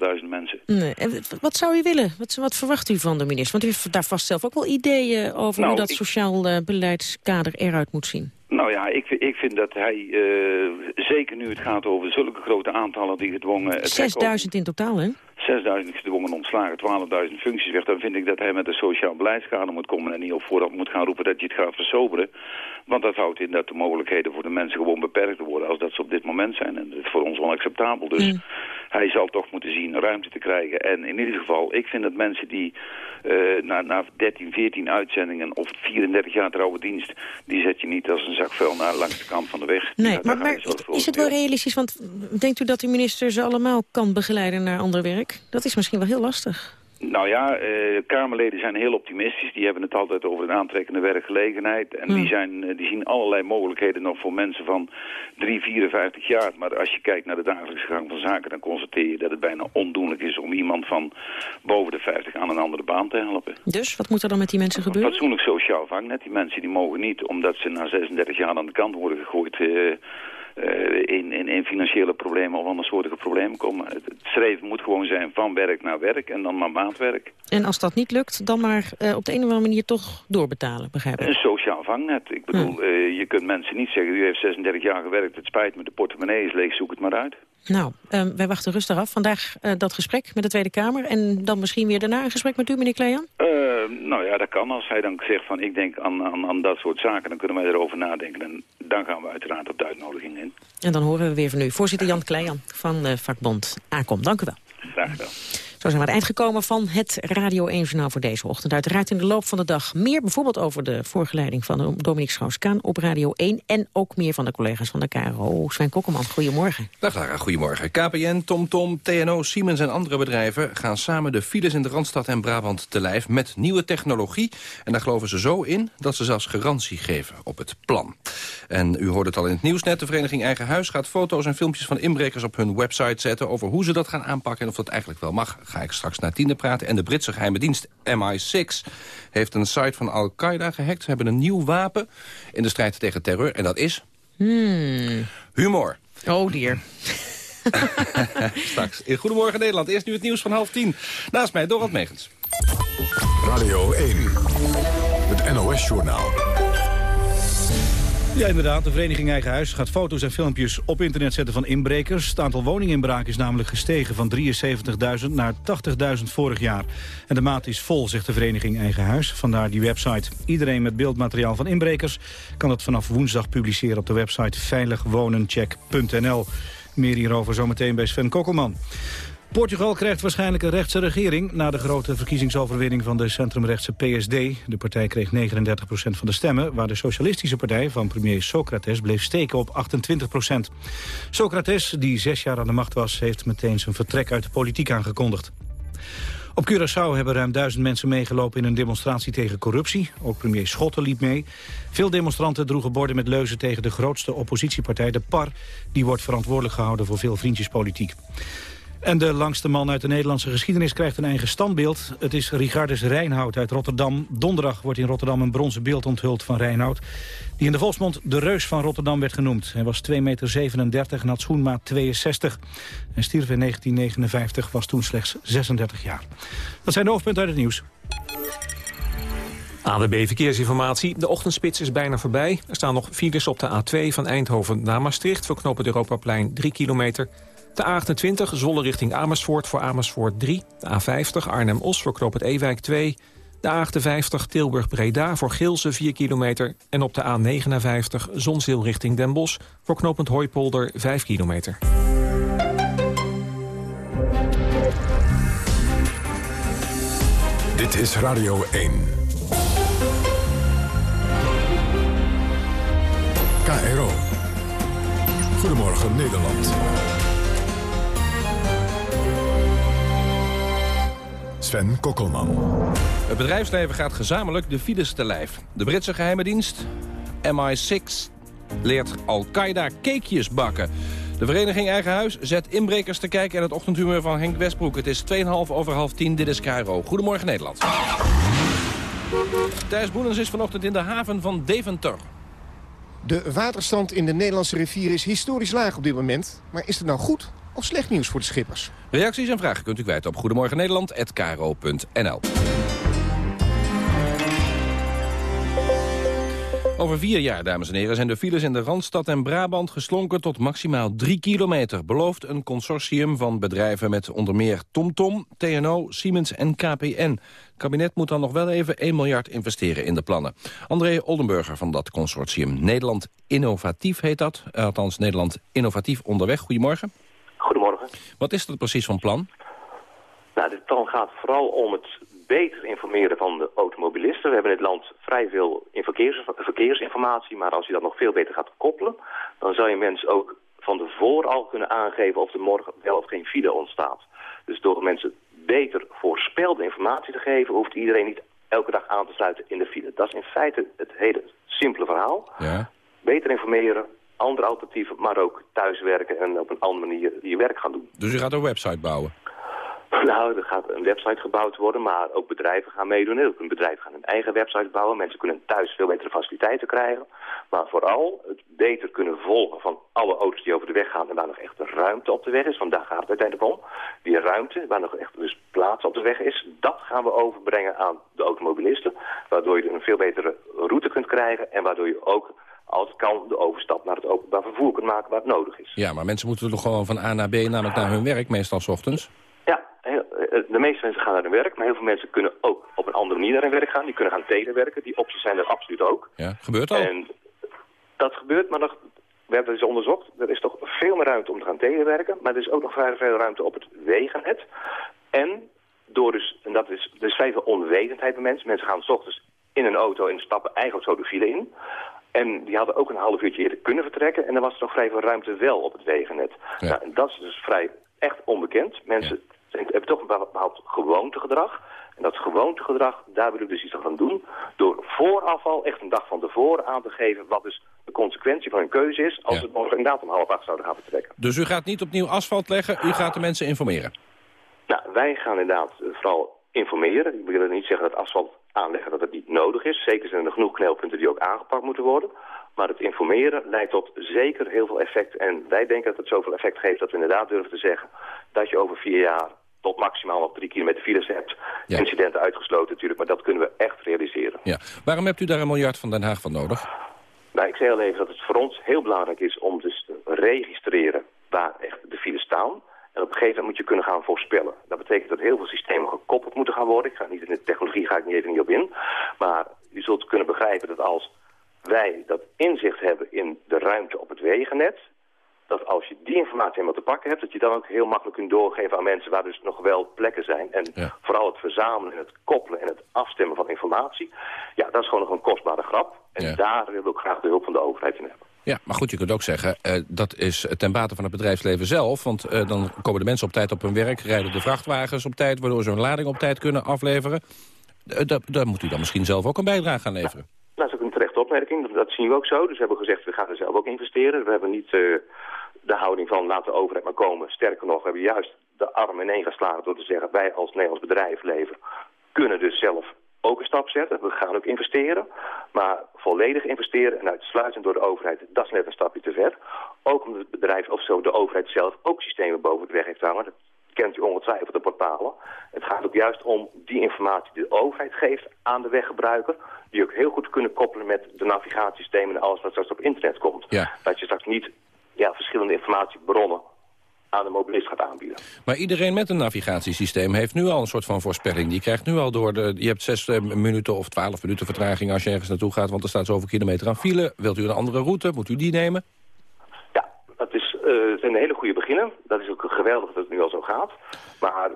uh, 12.000 mensen. Nee. En wat zou u willen? Wat, wat, verwacht u van de minister? Want u heeft daar vast zelf ook wel ideeën over nou, hoe dat ik... sociaal uh, beleidskader eruit moet zien. Nou ja, ik, ik vind dat hij, uh, zeker nu het gaat over zulke grote aantallen die gedwongen... 6000 in totaal, hè? 6.000 gedwongen ontslagen, 12.000 functies weg. Dan vind ik dat hij met een sociaal beleidskader moet komen en niet op voordat moet gaan roepen dat je het gaat versoberen. Want dat houdt in dat de mogelijkheden voor de mensen gewoon beperkt worden als dat ze op dit moment zijn. En dat is voor ons onacceptabel. Dus mm. Hij zal toch moeten zien ruimte te krijgen. En in ieder geval, ik vind dat mensen die uh, na, na 13, 14 uitzendingen of 34 jaar trouwe dienst, die zet je niet als een zak vuil naar langs de kant van de weg. Nee, maar, maar is het wel realistisch? Want denkt u dat de minister ze allemaal kan begeleiden naar ander werk? Dat is misschien wel heel lastig. Nou ja, uh, Kamerleden zijn heel optimistisch. Die hebben het altijd over een aantrekkende werkgelegenheid. En die, zijn, uh, die zien allerlei mogelijkheden nog voor mensen van 3, 54 jaar. Maar als je kijkt naar de dagelijkse gang van zaken... dan constateer je dat het bijna ondoenlijk is om iemand van boven de 50 aan een andere baan te helpen. Dus, wat moet er dan met die mensen gebeuren? Fatsoenlijk sociaal vangnet. Die mensen die mogen niet, omdat ze na 36 jaar aan de kant worden gegooid... Uh, in, in, in, financiële problemen of andersoortige problemen komen. Het, streven moet gewoon zijn van werk naar werk en dan maar maatwerk. En als dat niet lukt, dan maar uh, op de een of andere manier toch doorbetalen, begrijp ik? Een sociaal vangnet. Ik bedoel, uh, je kunt mensen niet zeggen, u heeft 36 jaar gewerkt, het spijt me, de portemonnee is leeg, zoek het maar uit. Nou, um, wij wachten rustig af. Vandaag uh, dat gesprek met de Tweede Kamer. En dan misschien weer daarna een gesprek met u, meneer Klejan? Uh, nou ja, dat kan. Als hij dan zegt van ik denk aan, aan, aan, dat soort zaken... dan kunnen wij erover nadenken. En dan gaan we uiteraard op de uitnodiging in. En dan horen we weer van u. Voorzitter Jan Klejan van de vakbond ACOM. Dank u wel. Graag gedaan. Zo zijn we aan het eind gekomen van het Radio 1 Journaal voor deze ochtend. Uiteraard in de loop van de dag meer bijvoorbeeld over de voorgeleiding van Dominique Schouskaan op Radio 1. En ook meer van de collega's van de KRO. Sven Kokkelman, goedemorgen. Dag Lara, goedemorgen. KPN, TomTom, TNO, Siemens en andere bedrijven gaan samen de files in de Randstad en Brabant te lijf met nieuwe technologie. En daar geloven ze zo in dat ze zelfs garantie geven op het plan. En u hoorde het al in het nieuws net, de vereniging Eigen Huis gaat foto's en filmpjes van inbrekers op hun website zetten over hoe ze dat gaan aanpakken en of dat eigenlijk wel mag ga ik straks naar tiende praten. En de Britse geheime dienst MI6 heeft een site van Al-Qaeda gehackt. Ze hebben een nieuw wapen in de strijd tegen terror. En dat is... Hmm. Humor. Oh dear. Straks in Goedemorgen Nederland. Eerst nu het nieuws van half tien. Naast mij Dorot Megens. Radio 1. Het NOS-journaal. Ja, inderdaad. De vereniging Eigen Huis gaat foto's en filmpjes op internet zetten van inbrekers. Het aantal woninginbraken is namelijk gestegen van 73.000 naar 80.000 vorig jaar. En de maat is vol, zegt de vereniging Eigen Huis. Vandaar die website. Iedereen met beeldmateriaal van inbrekers kan het vanaf woensdag publiceren op de website veiligwonencheck.nl. Meer hierover zometeen bij Sven Kokkelman. Portugal krijgt waarschijnlijk een rechtse regering... na de grote verkiezingsoverwinning van de centrumrechtse PSD. De partij kreeg 39% van de stemmen... waar de socialistische partij van premier Socrates bleef steken op 28% Socrates, die zes jaar aan de macht was... heeft meteen zijn vertrek uit de politiek aangekondigd. Op Curaçao hebben ruim duizend mensen meegelopen in een demonstratie tegen corruptie. Ook premier Schotten liep mee. Veel demonstranten droegen borden met leuzen tegen de grootste oppositiepartij, de PAR. Die wordt verantwoordelijk gehouden voor veel vriendjespolitiek. En de langste man uit de Nederlandse geschiedenis krijgt een eigen standbeeld. Het is Richardus Reinhout uit Rotterdam. Donderdag wordt in Rotterdam een bronzen beeld onthuld van Reinhout... die in de volksmond de reus van Rotterdam werd genoemd. Hij was 2,37 meter en had schoenmaat 62. Hij stierf in 1959, was toen slechts 36 jaar. Dat zijn de hoofdpunten uit het nieuws. AWB Verkeersinformatie. De ochtendspits is bijna voorbij. Er staan nog files op de A2 van Eindhoven naar Maastricht... voor het Europaplein 3 kilometer... De A28 Zolle richting Amersfoort voor Amersfoort 3. De A50 Arnhem-Os voor Knoop het Ewijk 2. De A58 Tilburg-Breda voor Geelse 4 kilometer. En op de A59 Zonzeel richting Den Bosch voor knooppunt Hooipolder 5 kilometer. Dit is Radio 1. KRO. Goedemorgen Nederland. Sven Kokkelman. Het bedrijfsleven gaat gezamenlijk de files te lijf. De Britse geheime dienst, MI6, leert Al-Qaeda cakejes bakken. De vereniging Eigen Huis zet inbrekers te kijken... in het ochtendhumeur van Henk Westbroek. Het is 2,5 over half 10. Dit is Cairo. Goedemorgen Nederland. Thijs Boenens is vanochtend in de haven van Deventer. De waterstand in de Nederlandse rivier is historisch laag op dit moment. Maar is het nou goed of slecht nieuws voor de schippers? Reacties en vragen kunt u kwijt op Goedemorgen Nederland@kro.nl. Over vier jaar, dames en heren, zijn de files in de Randstad en Brabant geslonken tot maximaal drie kilometer. Belooft een consortium van bedrijven met onder meer TomTom, TNO, Siemens en KPN. Het kabinet moet dan nog wel even 1 miljard investeren in de plannen. André Oldenburger van dat consortium. Nederland Innovatief heet dat. Althans, Nederland Innovatief onderweg. Goedemorgen. Goedemorgen. Wat is dat precies van plan? Nou, dit plan gaat vooral om het beter informeren van de automobilisten. We hebben in het land vrij veel in verkeers, verkeersinformatie, maar als je dat nog veel beter gaat koppelen, dan zou je mensen ook van tevoren al kunnen aangeven of er morgen wel of geen file ontstaat. Dus door mensen beter voorspelde informatie te geven, hoeft iedereen niet elke dag aan te sluiten in de file. Dat is in feite het hele simpele verhaal. Ja. Beter informeren, andere alternatieven, maar ook thuiswerken en op een andere manier je werk gaan doen. Dus u gaat een website bouwen? Nou, er gaat een website gebouwd worden, maar ook bedrijven gaan meedoen. Ook een bedrijf gaan een eigen website bouwen. Mensen kunnen thuis veel betere faciliteiten krijgen. Maar vooral het beter kunnen volgen van alle auto's die over de weg gaan... en waar nog echt ruimte op de weg is, want daar gaat het uiteindelijk om. Die ruimte, waar nog echt dus plaats op de weg is... dat gaan we overbrengen aan de automobilisten. Waardoor je een veel betere route kunt krijgen en waardoor je ook als het kan de overstap naar het openbaar vervoer kunnen maken waar het nodig is. Ja, maar mensen moeten toch gewoon van A naar B, namelijk naar hun werk, meestal 's ochtends? Ja, eh, de meeste mensen gaan naar hun werk, maar heel veel mensen kunnen ook op een andere manier naar hun werk gaan. Die kunnen gaan telewerken, die opties zijn er absoluut ook. Ja, gebeurt al. En dat gebeurt, maar nog, we hebben eens onderzocht. Er is toch veel meer ruimte om te gaan telewerken. Maar er is ook nog vrij veel ruimte op het wegennet. En door dus, en dat is, er is vrij veel onwetendheid bij mensen. Mensen gaan s ochtends in een auto en stappen eigenlijk zo de file in. En die hadden ook een half uurtje eerder kunnen vertrekken. En dan was er nog vrij veel ruimte wel op het wegennet. Nou, en dat is dus vrij echt onbekend. Mensen hebben toch een bepaald gewoontegedrag. En dat gewoontegedrag, daar willen we dus iets aan doen. Door vooraf al echt een dag van tevoren aan te geven wat dus de consequentie van hun keuze is... als Ja. het morgen inderdaad om half acht zouden gaan vertrekken. Dus u gaat niet opnieuw asfalt leggen, u gaat de mensen informeren. Nou, wij gaan inderdaad vooral informeren. Ik wil niet zeggen dat asfalt aanleggen dat het niet nodig is. Zeker zijn er genoeg knelpunten die ook aangepakt moeten worden. Maar het informeren leidt tot zeker heel veel effect. En wij denken dat het zoveel effect geeft dat we inderdaad durven te zeggen... dat je over vier jaar tot maximaal nog drie kilometer files hebt. Incidenten uitgesloten natuurlijk, maar dat kunnen we echt realiseren. Ja. Waarom hebt u daar een miljard van Den Haag van nodig? Nou, ik zei al even dat het voor ons heel belangrijk is om dus te registreren waar echt de files staan. En op een gegeven moment moet je kunnen gaan voorspellen. Dat betekent dat heel veel systemen gekoppeld moeten gaan worden. Ik ga niet in de technologie ga ik niet even niet op in. Maar u zult kunnen begrijpen dat als wij dat inzicht hebben in de ruimte op het wegennet... dat als je die informatie helemaal te pakken hebt... dat je dan ook heel makkelijk kunt doorgeven aan mensen waar dus nog wel plekken zijn. En vooral het verzamelen en het koppelen en het afstemmen van informatie... ja, dat is gewoon nog een kostbare grap. En daar willen we ook graag de hulp van de overheid in hebben. Ja, maar goed, je kunt ook zeggen, eh, dat is ten bate van het bedrijfsleven zelf. Want eh, dan komen de mensen op tijd op hun werk, rijden de vrachtwagens op tijd... waardoor ze hun lading op tijd kunnen afleveren. Da- daar moet u dan misschien zelf ook een bijdrage aan leveren. Dat is ook een terechte opmerking. Dat- zien we ook zo. Dus we hebben gezegd, we gaan er zelf ook investeren. We hebben niet de houding van laat de overheid maar komen. Sterker nog, we hebben juist de arm ineen geslagen door te zeggen... wij als Nederlands bedrijfsleven kunnen dus zelf ook een stap zetten. We gaan ook investeren. Maar volledig investeren en uitsluitend door de overheid, dat is net een stapje te ver. Ook omdat het bedrijf of zo de overheid zelf ook systemen boven de weg heeft hangen. Dat kent u ongetwijfeld de portalen. Het gaat ook juist om die informatie die de overheid geeft aan de weggebruiker. Die ook heel goed kunnen koppelen met de navigatiesystemen en alles wat straks op internet komt. Ja. Dat je straks niet ja, verschillende informatiebronnen aan de mobilist gaat aanbieden. Maar iedereen met een navigatiesysteem heeft nu al een soort van voorspelling. Die krijgt nu al door de... Je hebt zes eh, minuten of twaalf minuten vertraging als je ergens naartoe gaat... want er staat zoveel kilometer aan file. Wilt u een andere route? Moet u die nemen? Dat is, zijn een hele goede beginnen. Dat is ook geweldig dat het nu al zo gaat. Maar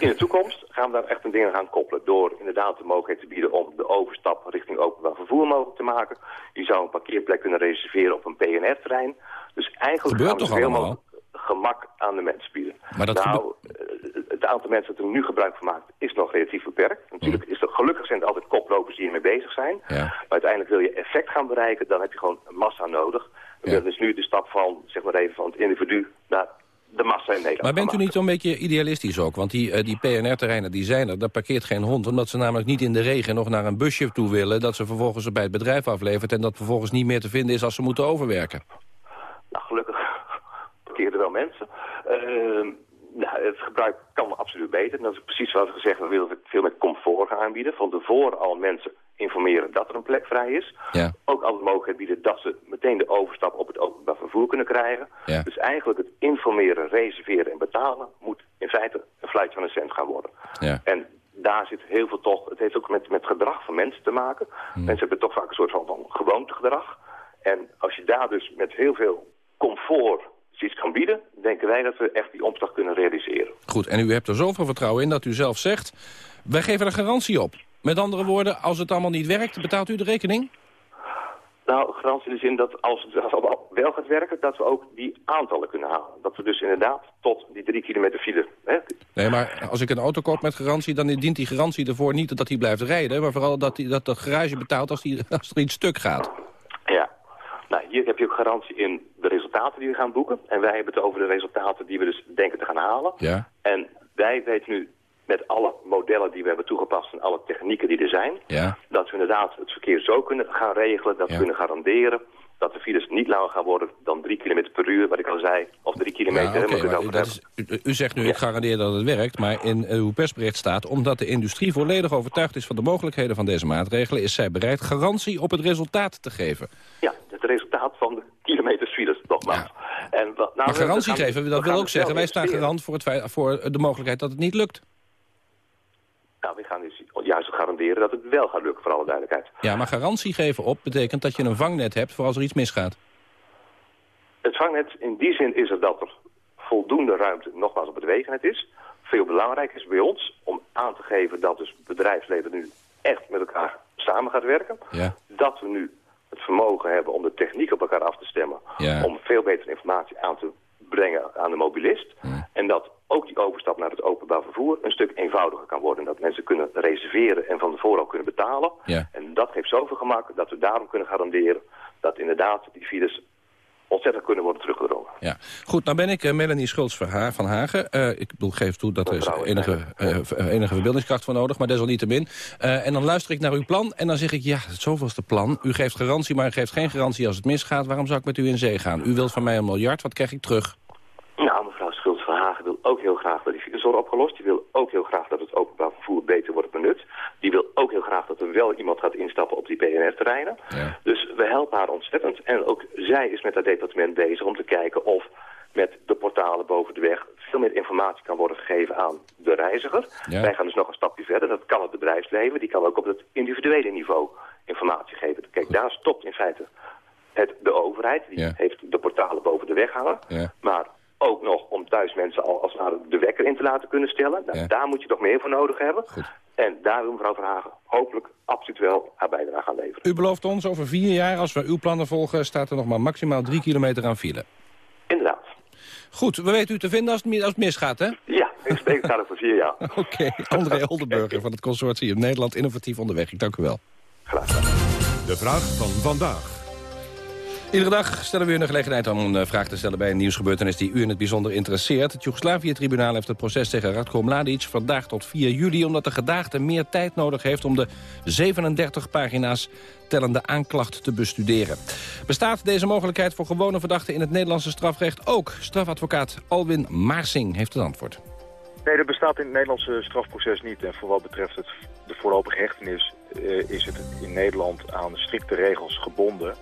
in de toekomst gaan we daar echt een ding aan gaan koppelen. Door inderdaad de mogelijkheid te bieden om de overstap richting openbaar vervoer mogelijk te maken. Je zou een parkeerplek kunnen reserveren op een PNR-trein. Dus eigenlijk Gebeurt toch allemaal? Gemak aan de mensen bieden. Maar dat nou, eh, het aantal mensen dat er nu gebruik van maakt is nog relatief beperkt. Natuurlijk is er gelukkig zijn er altijd koplopers die hiermee bezig zijn. Maar uiteindelijk wil je effect gaan bereiken, dan heb je gewoon een massa nodig. We willen dus nu de stap van, zeg maar even, van het individu naar de massa in Nederland. Maar bent u niet een beetje idealistisch ook? Want die, eh, die PNR-terreinen die zijn er, daar parkeert geen hond... omdat ze namelijk niet in de regen nog naar een busje toe willen... dat ze vervolgens bij het bedrijf aflevert... en dat vervolgens niet meer te vinden is als ze moeten overwerken. Nou, gelukkig wel mensen. Ehm, nou, het gebruik kan absoluut beter. En dat is precies wat we gezegd we willen veel met comfort gaan aanbieden. Van tevoren al mensen informeren dat er een plek vrij is. Ja. Ook al de mogelijkheid bieden dat ze meteen de overstap op het openbaar vervoer kunnen krijgen. Ja. Dus eigenlijk het informeren, reserveren en betalen moet in feite een fluitje van een cent gaan worden. Ja. En daar zit heel veel toch, het heeft ook met, met gedrag van mensen te maken. Mensen hebben toch vaak een soort van, van gewoontegedrag. En als je daar dus met heel veel comfort iets kan bieden, denken wij dat we echt die omslag kunnen realiseren. Goed, en u hebt er zoveel vertrouwen in dat u zelf zegt... wij geven er garantie op. Met andere woorden, als het allemaal niet werkt, betaalt u de rekening? Nou, garantie in de zin dat als het allemaal wel gaat werken, dat we ook die aantallen kunnen halen. Dat we dus inderdaad tot die drie kilometer file... Hè, Nee, maar als ik een auto koop met garantie... dan dient die garantie ervoor niet dat hij blijft rijden... maar vooral dat, die, dat de garage betaalt als, die, als er iets stuk gaat. Nou, hier heb je ook garantie in de resultaten die we gaan boeken. En wij hebben het over de resultaten die we dus denken te gaan halen. Ja. En wij weten nu met alle modellen die we hebben toegepast en alle technieken die er zijn... Ja. dat we inderdaad het verkeer zo kunnen gaan regelen, dat we kunnen garanderen... dat de files niet langer gaan worden dan drie kilometer per uur, wat ik al zei. Of drie kilometer, Ja, maar dat is, u, u zegt nu, ik garandeer dat het werkt... maar in eh, uw persbericht staat... omdat de industrie volledig overtuigd is van de mogelijkheden van deze maatregelen... is zij bereid garantie op het resultaat te geven. Ja, het resultaat van de kilometersfiles, nogmaals. En, wat- nou, maar we garantie geven, we dat wil ook dus zeggen... wij staan garant voor, het voor de mogelijkheid dat het niet lukt. Nou, we gaan dus juist garanderen dat het wel gaat lukken, voor alle duidelijkheid. Ja, maar garantie geven op betekent dat je een vangnet hebt... voor als er iets misgaat. Het vangnet in die zin is er dat er voldoende ruimte nogmaals op het wegennet is. Veel belangrijker is bij ons om aan te geven dat dus bedrijfsleven nu echt met elkaar samen gaat werken. Ja. Dat we nu het vermogen hebben om de techniek op elkaar af te stemmen. Ja. Om veel betere informatie aan te brengen aan de mobilist. En dat ook die overstap naar het openbaar vervoer een stuk eenvoudiger kan worden. Dat mensen kunnen reserveren en van tevoren al kunnen betalen. Ja. En dat geeft zoveel gemak dat we daarom kunnen garanderen dat inderdaad die files ontzettend kunnen worden teruggedrongen. Ja. Goed, nou ben ik eh, Melanie Schultz van, Ha- van Hagen. Eh, ik bedoel, geef toe dat er is enige, eh, enige verbeeldingskracht voor nodig, maar desalniettemin. Eh en dan luister ik naar uw plan en dan zeg ik, ja, het zoveelste plan. U geeft garantie, maar u geeft geen garantie als het misgaat. Waarom zou ik met u in zee gaan? U wilt van mij een miljard, wat krijg ik terug? Nou, mevrouw Schultz van Hagen wil ook heel graag dat die files worden opgelost. Die wil ook heel graag dat het openbaar vervoer beter wordt benut. Die wil ook heel graag dat er wel iemand gaat instappen op die PNR-terreinen. Dus we helpen haar ontzettend. En ook zij is met haar departement bezig om te kijken of met de portalen boven de weg veel meer informatie kan worden gegeven aan de reiziger. Ja. Wij gaan dus nog een stapje verder. Dat kan het bedrijfsleven. Die kan ook op het individuele niveau informatie geven. Kijk, daar stopt in feite het, de overheid. Die Ja. heeft de portalen boven de weg hangen. Ja. Maar ook nog om thuis mensen al als het de wekker in te laten kunnen stellen. Nou, Ja. Daar moet je nog meer voor nodig hebben. En daar wil mevrouw Verhagen hopelijk absoluut wel haar bijdrage aan leveren. U belooft ons over vier jaar, als we uw plannen volgen... staat er nog maar maximaal drie kilometer aan file. Inderdaad. Goed, we weten u te vinden als het, mi- als het misgaat, hè? Ja, ik spreek het voor vier jaar. Oké, André Oldenburger van het consortium Nederland Innovatief Onderweg. Ik dank u wel. De vraag van vandaag. Iedere dag stellen we u een gelegenheid om een eh, vraag te stellen bij een nieuwsgebeurtenis die u in het bijzonder interesseert. Het Joegoslavië-tribunaal heeft het proces tegen Radko Mladic vandaag tot 4 juli... omdat de gedaagde meer tijd nodig heeft om de 37 pagina's tellende aanklacht te bestuderen. Bestaat deze mogelijkheid voor gewone verdachten in het Nederlandse strafrecht ook? Strafadvocaat Alwin Maarsing heeft het antwoord. Nee, dat bestaat in het Nederlandse strafproces niet. En voor wat betreft het, de voorlopige hechtenis eh, is het in Nederland aan strikte regels gebonden.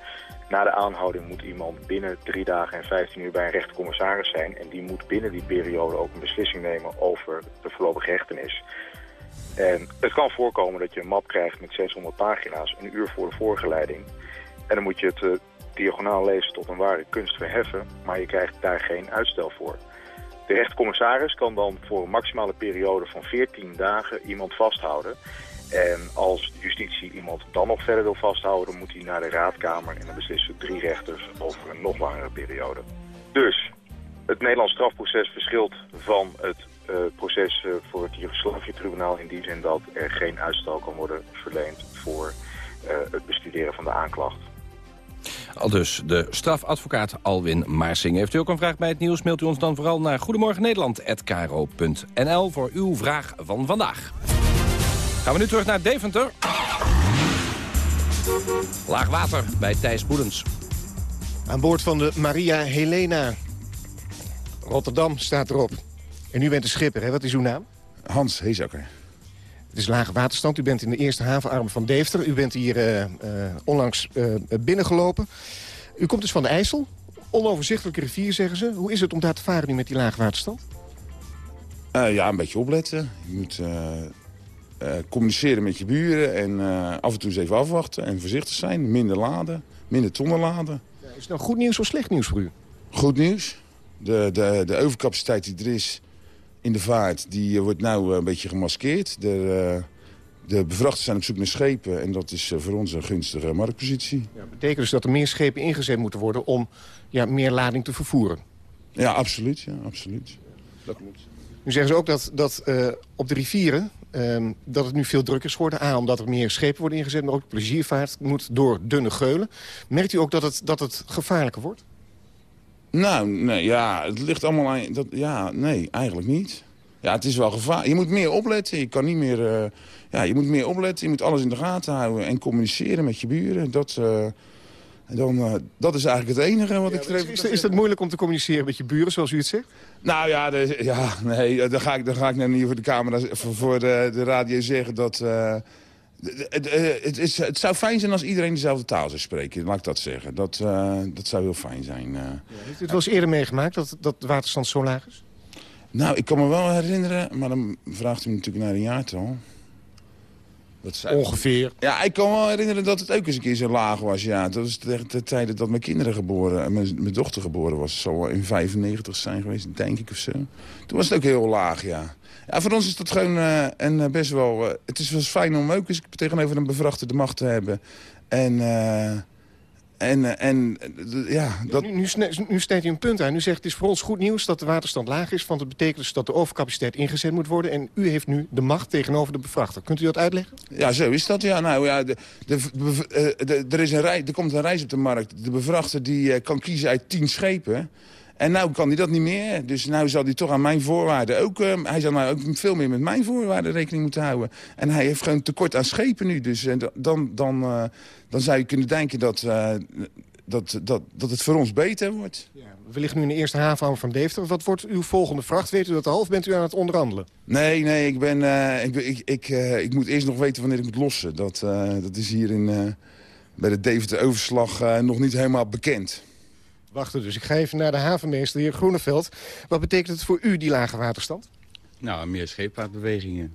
Na de aanhouding moet iemand binnen drie dagen en 15 uur bij een rechtercommissaris zijn. En die moet binnen die periode ook een beslissing nemen over de voorlopige hechtenis. En het kan voorkomen dat je een map krijgt met 600 pagina's een uur voor de voorgeleiding. En dan moet je het eh, diagonaal lezen tot een ware kunst verheffen, maar je krijgt daar geen uitstel voor. De rechtercommissaris kan dan voor een maximale periode van 14 dagen iemand vasthouden. En als justitie iemand dan nog verder wil vasthouden, moet hij naar de raadkamer en dan beslissen drie rechters over een nog langere periode. Dus het Nederlands strafproces verschilt van het eh, proces eh, voor het Joegoslavië-tribunaal in die zin dat er geen uitstel kan worden verleend voor eh, het bestuderen van de aanklacht. Al dus de strafadvocaat Alwin Maarsing. Heeft u ook een vraag bij het nieuws, mailt u ons dan vooral naar goedemorgennederland.nl voor uw vraag van vandaag. Gaan we nu terug naar Deventer. Laag water bij Thijs Boedens. Aan boord van de Maria Helena. Rotterdam staat erop. En u bent de schipper, hè? Wat is uw naam? Hans Heesakker. Het is lage waterstand. U bent in de eerste havenarm van Deventer. U bent hier eh, eh, onlangs eh, binnengelopen. U komt dus van de IJssel. Onoverzichtelijke rivier, zeggen ze. Hoe is het om daar te varen nu met die lage waterstand? Eh, ja, een beetje opletten. Je moet eh, communiceren met je buren en eh, af en toe eens even afwachten en voorzichtig zijn. Minder laden, minder tonnen laden. Is het nou goed nieuws of slecht nieuws voor u? Goed nieuws. De, de, de overcapaciteit die er is in de vaart, die eh, wordt nou een beetje gemaskeerd. De, eh, de bevrachters zijn op zoek naar schepen en dat is voor ons een gunstige marktpositie. Dat betekent dus dat er meer schepen ingezet moeten worden... om ja, meer lading te vervoeren. Ja, absoluut. Ja, absoluut. Dat moet. Nu zeggen ze ook dat, dat op de rivieren ehm, dat het nu veel drukker is geworden. A, omdat er meer schepen worden ingezet, maar ook pleziervaart moet door dunne geulen. Merkt u ook dat het, dat het gevaarlijker wordt? Nou, nee, ja, het ligt allemaal aan... Dat, ja, nee, eigenlijk niet. Ja, het is wel gevaar. Je moet meer opletten. Je kan niet meer... eh, ja, je moet meer opletten. Je moet alles in de gaten houden en communiceren met je buren. Dat, eh, dan, eh, dat is eigenlijk het enige wat ik... Is, is, is het moeilijk om te communiceren met je buren, zoals u het zegt? Nou ja, de, ja nee, dan ga ik, dan ga ik nou niet voor de camera, voor, voor de, de radio zeggen dat, eh, Het, is, het zou fijn zijn als iedereen dezelfde taal zou spreken, laat ik dat zeggen. Dat, uh, dat zou heel fijn zijn. Uh, Heeft u het wel eens eerder meegemaakt, dat, dat de waterstand zo laag is? Nou, ik kan me wel herinneren, maar dan vraagt u natuurlijk naar een jaartal. Dat Ongeveer. Ja, ik kan me wel herinneren dat het ook eens een keer zo laag was. Ja, dat is de, de tijd dat mijn kinderen geboren, mijn, mijn dochter geboren was. Het zal in 95 zijn geweest, denk ik of zo. Toen was het ook heel laag, ja. Ja, voor ons is dat gewoon uh, en uh, best wel... Uh, het is wel fijn om ook eens tegenover een bevrachter de macht te hebben. En... En, en ja, dat... Nu, nu, nu snijdt u een punt aan. U zegt het is voor ons goed nieuws dat de waterstand laag is. Want het betekent dus dat de overcapaciteit ingezet moet worden. En u heeft nu de macht tegenover de bevrachter. Kunt u dat uitleggen? Ja, zo is dat. Ja, nou, ja, de, de, de, er, is een rij, er komt een reis op de markt. De bevrachter die kan kiezen uit tien schepen. En nou kan hij dat niet meer. Dus nu zal hij toch aan mijn voorwaarden ook... Uh, hij zal nou ook veel meer met mijn voorwaarden rekening moeten houden. En hij heeft gewoon tekort aan schepen nu. Dus uh, dan, dan, uh, dan zou je kunnen denken dat, dat, dat, dat het voor ons beter wordt. Ja, we liggen nu in de eerste haven van Deventer. Wat wordt uw volgende vracht? Weet u dat al of bent u aan het onderhandelen? Nee, nee, ik, ben, ik, ik, ik, ik moet eerst nog weten wanneer ik moet lossen. Dat, dat is hier in, bij de Deventer-overslag nog niet helemaal bekend. Wachten dus. Ik ga even naar de havenmeester, hier Groeneveld. Wat betekent het voor u, die lage waterstand? Nou, meer scheepvaartbewegingen.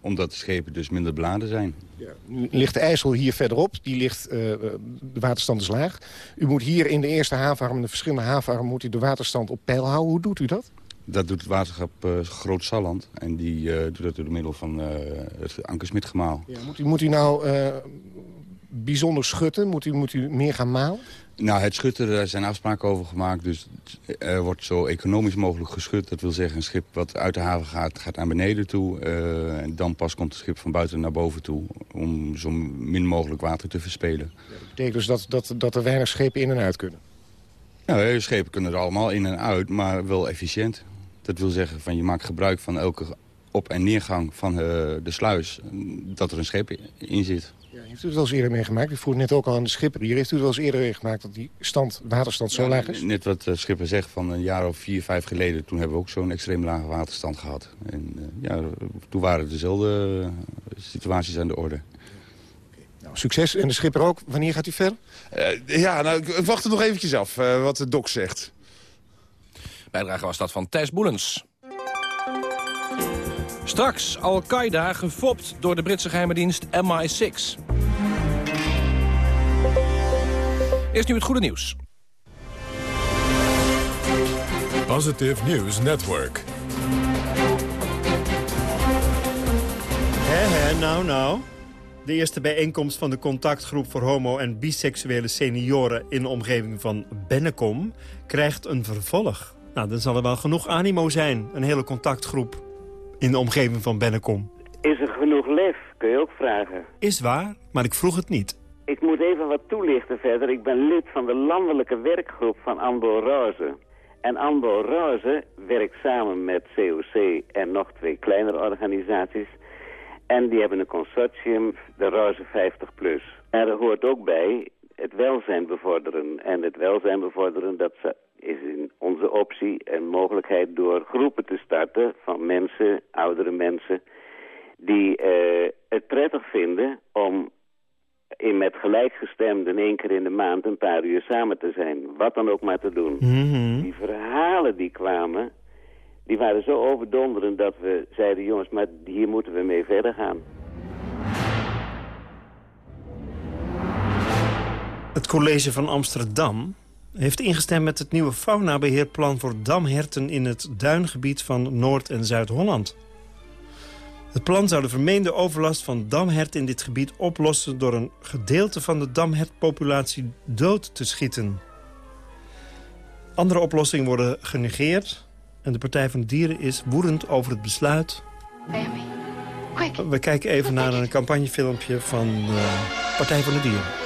Omdat de schepen dus minder beladen zijn. Ja, nu ligt de IJssel hier verderop. Die ligt, uh, de waterstand is laag. U moet hier in de eerste havenarm, de verschillende havenarmen... moet u de waterstand op peil houden. Hoe doet u dat? Dat doet het waterschap uh, Groot Salland. En die uh, doet dat door middel van het Ankersmitgemaal. Ja, moet, u, moet u nou bijzonder schutten? Moet u, moet u meer gaan malen? Nou, het schutten, daar zijn afspraken over gemaakt. Dus er wordt zo economisch mogelijk geschut. Dat wil zeggen, een schip wat uit de haven gaat, gaat naar beneden toe. Uh, en dan pas komt het schip van buiten naar boven toe. Om zo min mogelijk water te verspelen. Dat betekent dus dat, dat, dat er weinig schepen in en uit kunnen? Nou, schepen kunnen er allemaal in en uit, maar wel efficiënt. Dat wil zeggen, van je maakt gebruik van elke op- en neergang van uh, de sluis. Dat er een schip in zit. Ja, heeft u het wel eens eerder meegemaakt? U vroeg net ook al aan de schipper hier. Heeft u het wel eens eerder meegemaakt dat die stand, waterstand zo laag is? Net wat de schipper zegt, van een jaar of vier, vijf geleden... toen hebben we ook zo'n extreem lage waterstand gehad. En uh, ja, toen waren dezelfde uh, situaties aan de orde. Nou, succes. En de schipper ook. Wanneer gaat u verder? Uh, ja, nou, ik wacht er nog eventjes af wat de dok zegt. Bijdrage was dat van Thijs Boelens. Straks Al-Qaeda gefopt door de Britse geheime dienst MI6. Eerst nu het goede nieuws. Positive News Network. Hé, hé, nou, nou. De eerste bijeenkomst van de contactgroep voor homo- en biseksuele senioren... in de omgeving van Bennekom krijgt een vervolg. Nou, dan zal er wel genoeg animo zijn, een hele contactgroep in de omgeving van Bennekom. Is er genoeg lef, kun je ook vragen. Is waar, maar ik vroeg het niet. Ik moet even wat toelichten verder. Ik ben lid van de landelijke werkgroep van Anbo Roze. En Anbo Roze werkt samen met COC en nog twee kleinere organisaties. En die hebben een consortium, de Roze 50 Plus. En er hoort ook bij het welzijn bevorderen. En het welzijn bevorderen, dat is in onze optie een mogelijkheid door groepen te starten van mensen, oudere mensen, die uh, het prettig vinden om in met gelijkgestemden één keer in de maand een paar uur samen te zijn. Wat dan ook maar te doen. Mm -hmm. Die verhalen die kwamen, die waren zo overdonderend dat we zeiden... jongens, maar hier moeten we mee verder gaan. College van Amsterdam heeft ingestemd met het nieuwe faunabeheerplan voor damherten in het duingebied van Noord- en Zuid-Holland. Het plan zou de vermeende overlast van damherten in dit gebied oplossen... door een gedeelte van de damhertpopulatie dood te schieten. Andere oplossingen worden genegeerd... en de Partij van de Dieren is woedend over het besluit. We kijken even naar een campagnefilmpje van de Partij van de Dieren.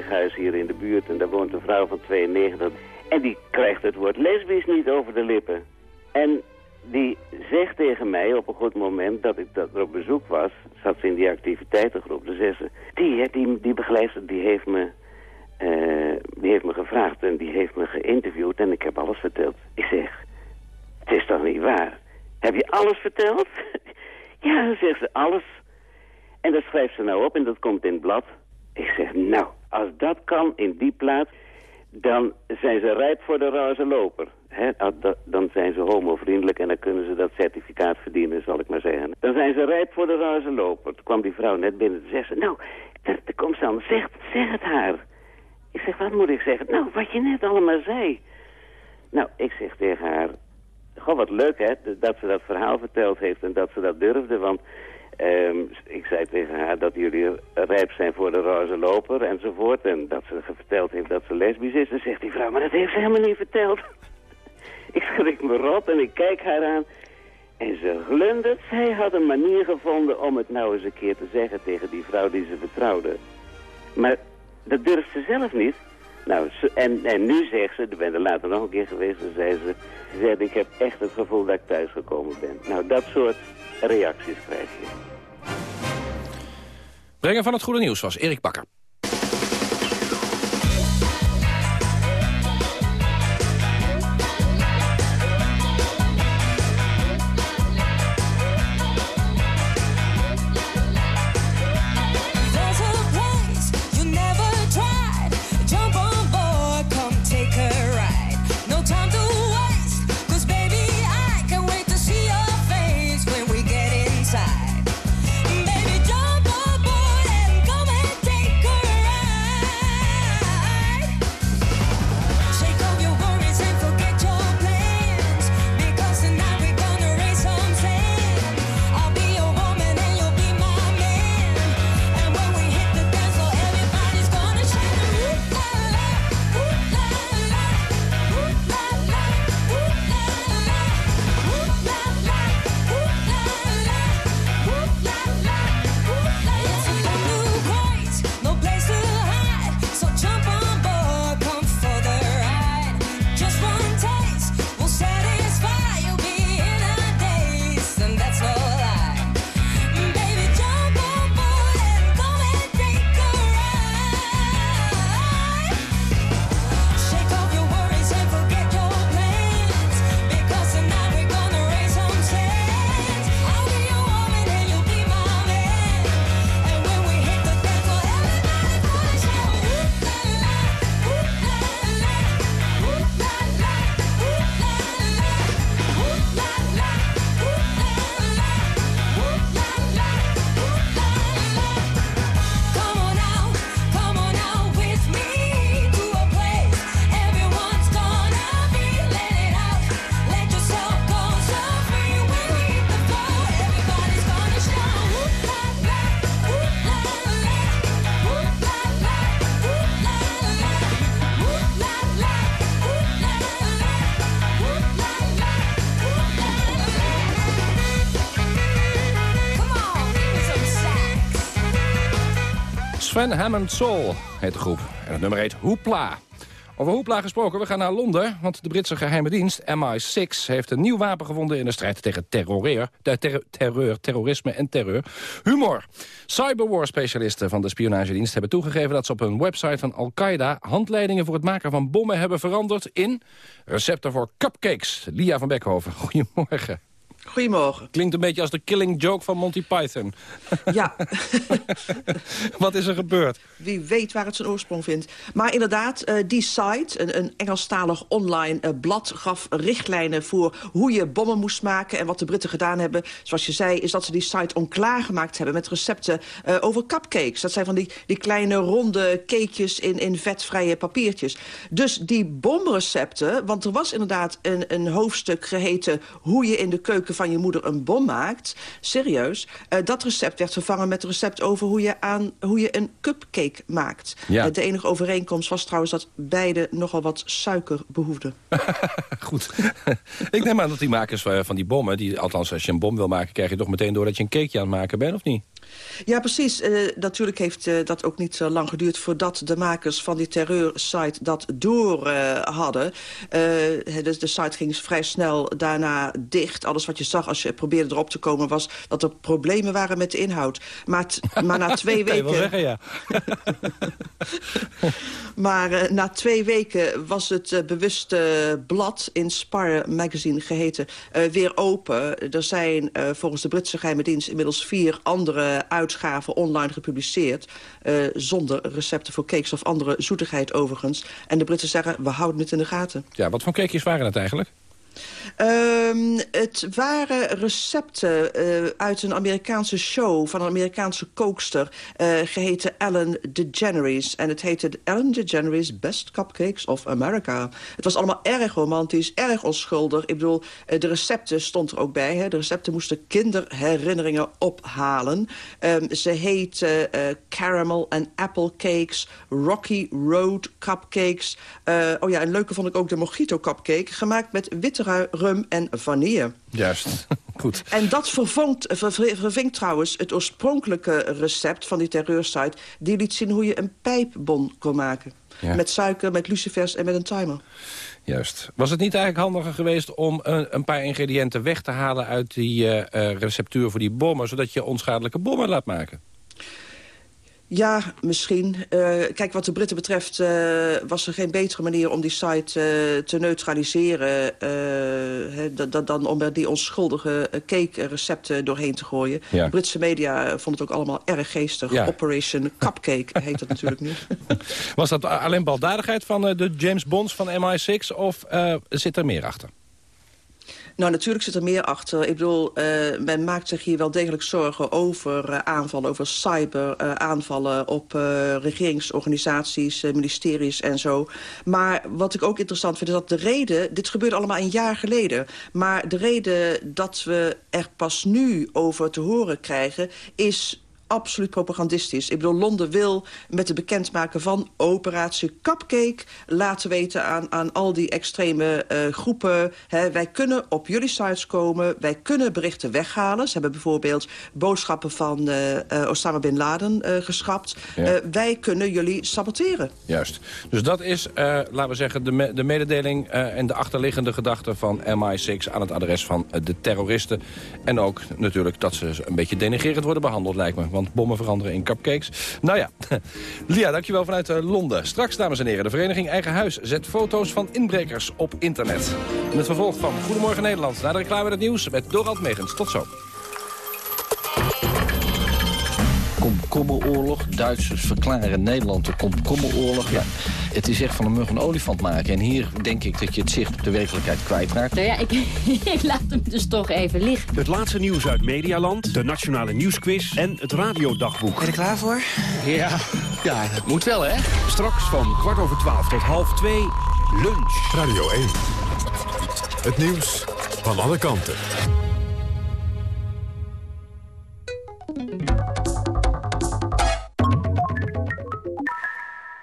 Verpleeghuis hier in de buurt en daar woont een vrouw van 92. En die krijgt het woord lesbisch niet over de lippen. En die zegt tegen mij op een goed moment dat ik dat er op bezoek was, zat ze in die activiteitengroep, de zegt ze, die, die, die begeleidster die heeft me uh, die heeft me gevraagd en die heeft me geïnterviewd en ik heb alles verteld. Ik zeg, het is toch niet waar? Heb je alles verteld? ja, zegt ze, alles. En dat schrijft ze nou op en dat komt in het blad. Ik zeg, nou, als dat kan in die plaats, dan zijn ze rijp voor de roze loper. dan zijn ze homovriendelijk en dan kunnen ze dat certificaat verdienen, zal ik maar zeggen. Dan zijn ze rijp voor de roze loper. Toen kwam die vrouw net binnen te zeggen, nou, daar, komt ze aan, zeg, zeg het haar. Ik zeg, wat moet ik zeggen? Nou, wat je net allemaal zei. Nou, ik zeg tegen haar... Goh, wat leuk hè, dat ze dat verhaal verteld heeft en dat ze dat durfde. Want um, ik zei tegen haar dat jullie rijp zijn voor de roze loper enzovoort. En dat ze verteld heeft dat ze lesbisch is. En zegt die vrouw, maar dat heeft ze helemaal niet verteld. ik schrik me rot en ik kijk haar aan. En ze glundert. Zij had een manier gevonden om het nou eens een keer te zeggen tegen die vrouw die ze vertrouwde. Maar dat durft ze zelf niet. Nou, en, en nu zegt ze, ik ben er later nog een keer geweest, en zei ze, ze zei, ik heb echt het gevoel dat ik thuisgekomen ben. Nou, dat soort reacties krijg je. Brengen van het goede nieuws was Erik Bakker. Sven Hammond Soul heet de groep. En het nummer heet Hoepla. Over Hoepla gesproken, we gaan naar Londen... want de Britse geheime dienst MI6 heeft een nieuw wapen gevonden... in de strijd tegen terreur, terreur, terrorisme en terreur. Humor. Cyberwar-specialisten van de spionagedienst hebben toegegeven... dat ze op hun website van Al-Qaeda handleidingen voor het maken van bommen hebben veranderd... in recepten voor cupcakes. Lia van Beckhoven, goedemorgen. Goedemorgen. Klinkt een beetje als de killing joke van Monty Python. Ja. Wat is er gebeurd? Wie weet waar het zijn oorsprong vindt. Maar inderdaad, uh, die site, een, een Engelstalig online uh, blad... gaf richtlijnen voor hoe je bommen moest maken. En wat de Britten gedaan hebben, zoals je zei... is dat ze die site onklaargemaakt hebben met recepten uh, over cupcakes. Dat zijn van die, die kleine ronde cakejes in, in vetvrije papiertjes. Dus die bomrecepten, want er was inderdaad een, een hoofdstuk geheten... hoe je in de keuken van je moeder een bom maakt, serieus... Uh, dat recept werd vervangen met het recept over hoe je, aan, hoe je een cupcake maakt. Ja. Uh, de enige overeenkomst was trouwens dat beide nogal wat suiker behoefden. Goed. Ik neem aan dat die makers van die bommen... Die, althans als je een bom wil maken, krijg je toch meteen door dat je een cakeje aan het maken bent, of niet? Ja, precies. Uh, natuurlijk heeft uh, dat ook niet uh, lang geduurd... voordat de makers van die terreursite dat door hadden. dus de site ging vrij snel daarna dicht. Alles wat je zag als je probeerde erop te komen... was dat er problemen waren met de inhoud. Maar, maar na twee weken... Kan je wel zeggen, ja. maar na twee weken was het bewuste blad... Inspire Magazine geheten, weer open. Er zijn volgens de Britse geheime dienst... inmiddels vier andere uitgaven online gepubliceerd... Uh, zonder recepten voor cakes of andere zoetigheid overigens. En de Britten zeggen, we houden het in de gaten. Ja, wat voor cakejes waren het eigenlijk? Um, het waren recepten uh, uit een Amerikaanse show van een Amerikaanse kookster... Uh, geheten Ellen DeGeneres. En het heette Ellen DeGeneres Best Cupcakes of America. Het was allemaal erg romantisch, erg onschuldig. Ik bedoel, uh, de recepten stond er ook bij. Hè. De recepten moesten kinderherinneringen ophalen. Um, ze heette Caramel and Apple Cakes, Rocky Road Cupcakes. oh ja, een leuke vond ik ook de Mojito Cupcake... gemaakt met witte rum en vanille. Juist, goed. En dat vervangt, vervingt trouwens het oorspronkelijke recept van die terreursite. Die liet zien hoe je een pijpbon kon maken. Ja. Met suiker, met lucifers en met een timer. Juist. Was het niet eigenlijk handiger geweest om een, een paar ingrediënten weg te halen... uit die uh, receptuur voor die bommen... zodat je onschadelijke bommen laat maken? Ja, misschien. Uh, kijk, wat de Britten betreft uh, was er geen betere manier om die site uh, te neutraliseren... dan om er die onschuldige cake-recepten doorheen te gooien. Ja. De Britse media vonden het ook allemaal erg geestig. Ja. Operation Cupcake heet het natuurlijk nu. Was dat alleen baldadigheid van de James Bonds van MI6 of zit er meer achter? Nou, natuurlijk zit er meer achter. Ik bedoel, uh, men maakt zich hier wel degelijk zorgen over uh, aanvallen, over cyberaanvallen uh, op regeringsorganisaties, ministeries en zo. Maar wat ik ook interessant vind is dat de reden, dit gebeurde allemaal een jaar geleden, maar de reden dat we er pas nu over te horen krijgen is absoluut propagandistisch. Ik bedoel, Londen wil met het bekendmaken van operatie Cupcake... laten weten aan, aan al die extreme uh, groepen... Hè, wij kunnen op jullie sites komen, wij kunnen berichten weghalen. Ze hebben bijvoorbeeld boodschappen van uh, uh, Osama Bin Laden geschrapt. Ja. wij kunnen jullie saboteren. Juist. Dus dat is, laten we zeggen, de, me de mededeling... en de achterliggende gedachte van MI6 aan het adres van de terroristen. En ook natuurlijk dat ze een beetje denigerend worden behandeld, lijkt me want bommen veranderen in cupcakes. Nou ja, Lia, dankjewel vanuit uh, Londen. Straks, dames en heren, de vereniging Eigen Huis zet foto's van inbrekers op internet. In het vervolg van Goedemorgen Nederland, na de reclame het nieuws met Dorald Megens. Tot zo. Komkommeroorlog. Duitsers verklaren Nederland de komkommeroorlog. Ja, het is echt van een mug een olifant maken. En hier denk ik dat je het zicht op de werkelijkheid kwijtraakt. Nou ja, ik, ik laat hem dus toch even liggen. Het laatste nieuws uit Medialand, de Nationale Nieuwsquiz en het Radiodagboek. Ben je er klaar voor? Ja, ja, het moet wel, hè? Straks van kwart over twaalf tot half twee, lunch. Radio 1. Het nieuws van alle kanten.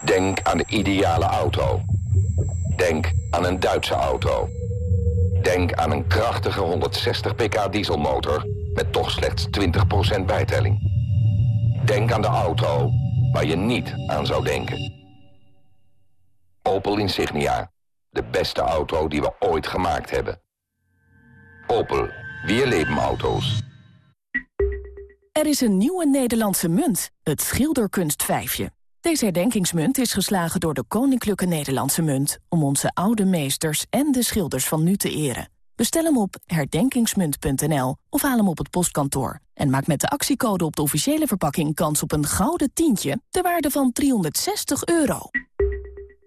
Denk aan de ideale auto. Denk aan een Duitse auto. Denk aan een krachtige 160 pk dieselmotor met toch slechts 20% bijtelling. Denk aan de auto waar je niet aan zou denken. Opel Insignia. De beste auto die we ooit gemaakt hebben. Opel. Weer leven auto's. Er is een nieuwe Nederlandse munt, het schilderkunstvijfje. Deze herdenkingsmunt is geslagen door de Koninklijke Nederlandse Munt... om onze oude meesters en de schilders van nu te eren. Bestel hem op herdenkingsmunt.nl of haal hem op het postkantoor. En maak met de actiecode op de officiële verpakking kans op een gouden tientje... ter waarde van 360 euro.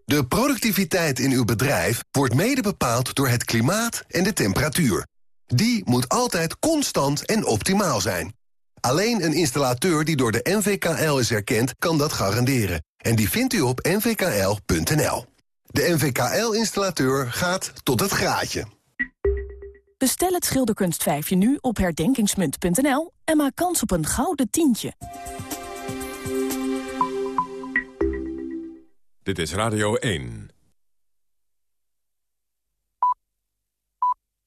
De productiviteit in uw bedrijf wordt mede bepaald door het klimaat en de temperatuur. Die moet altijd constant en optimaal zijn. Alleen een installateur die door de NVKL is erkend, kan dat garanderen. En die vindt u op nvkl.nl. De NVKL-installateur gaat tot het graadje. Bestel het schilderkunstvijfje nu op herdenkingsmunt.nl... en maak kans op een gouden tientje. Dit is Radio 1.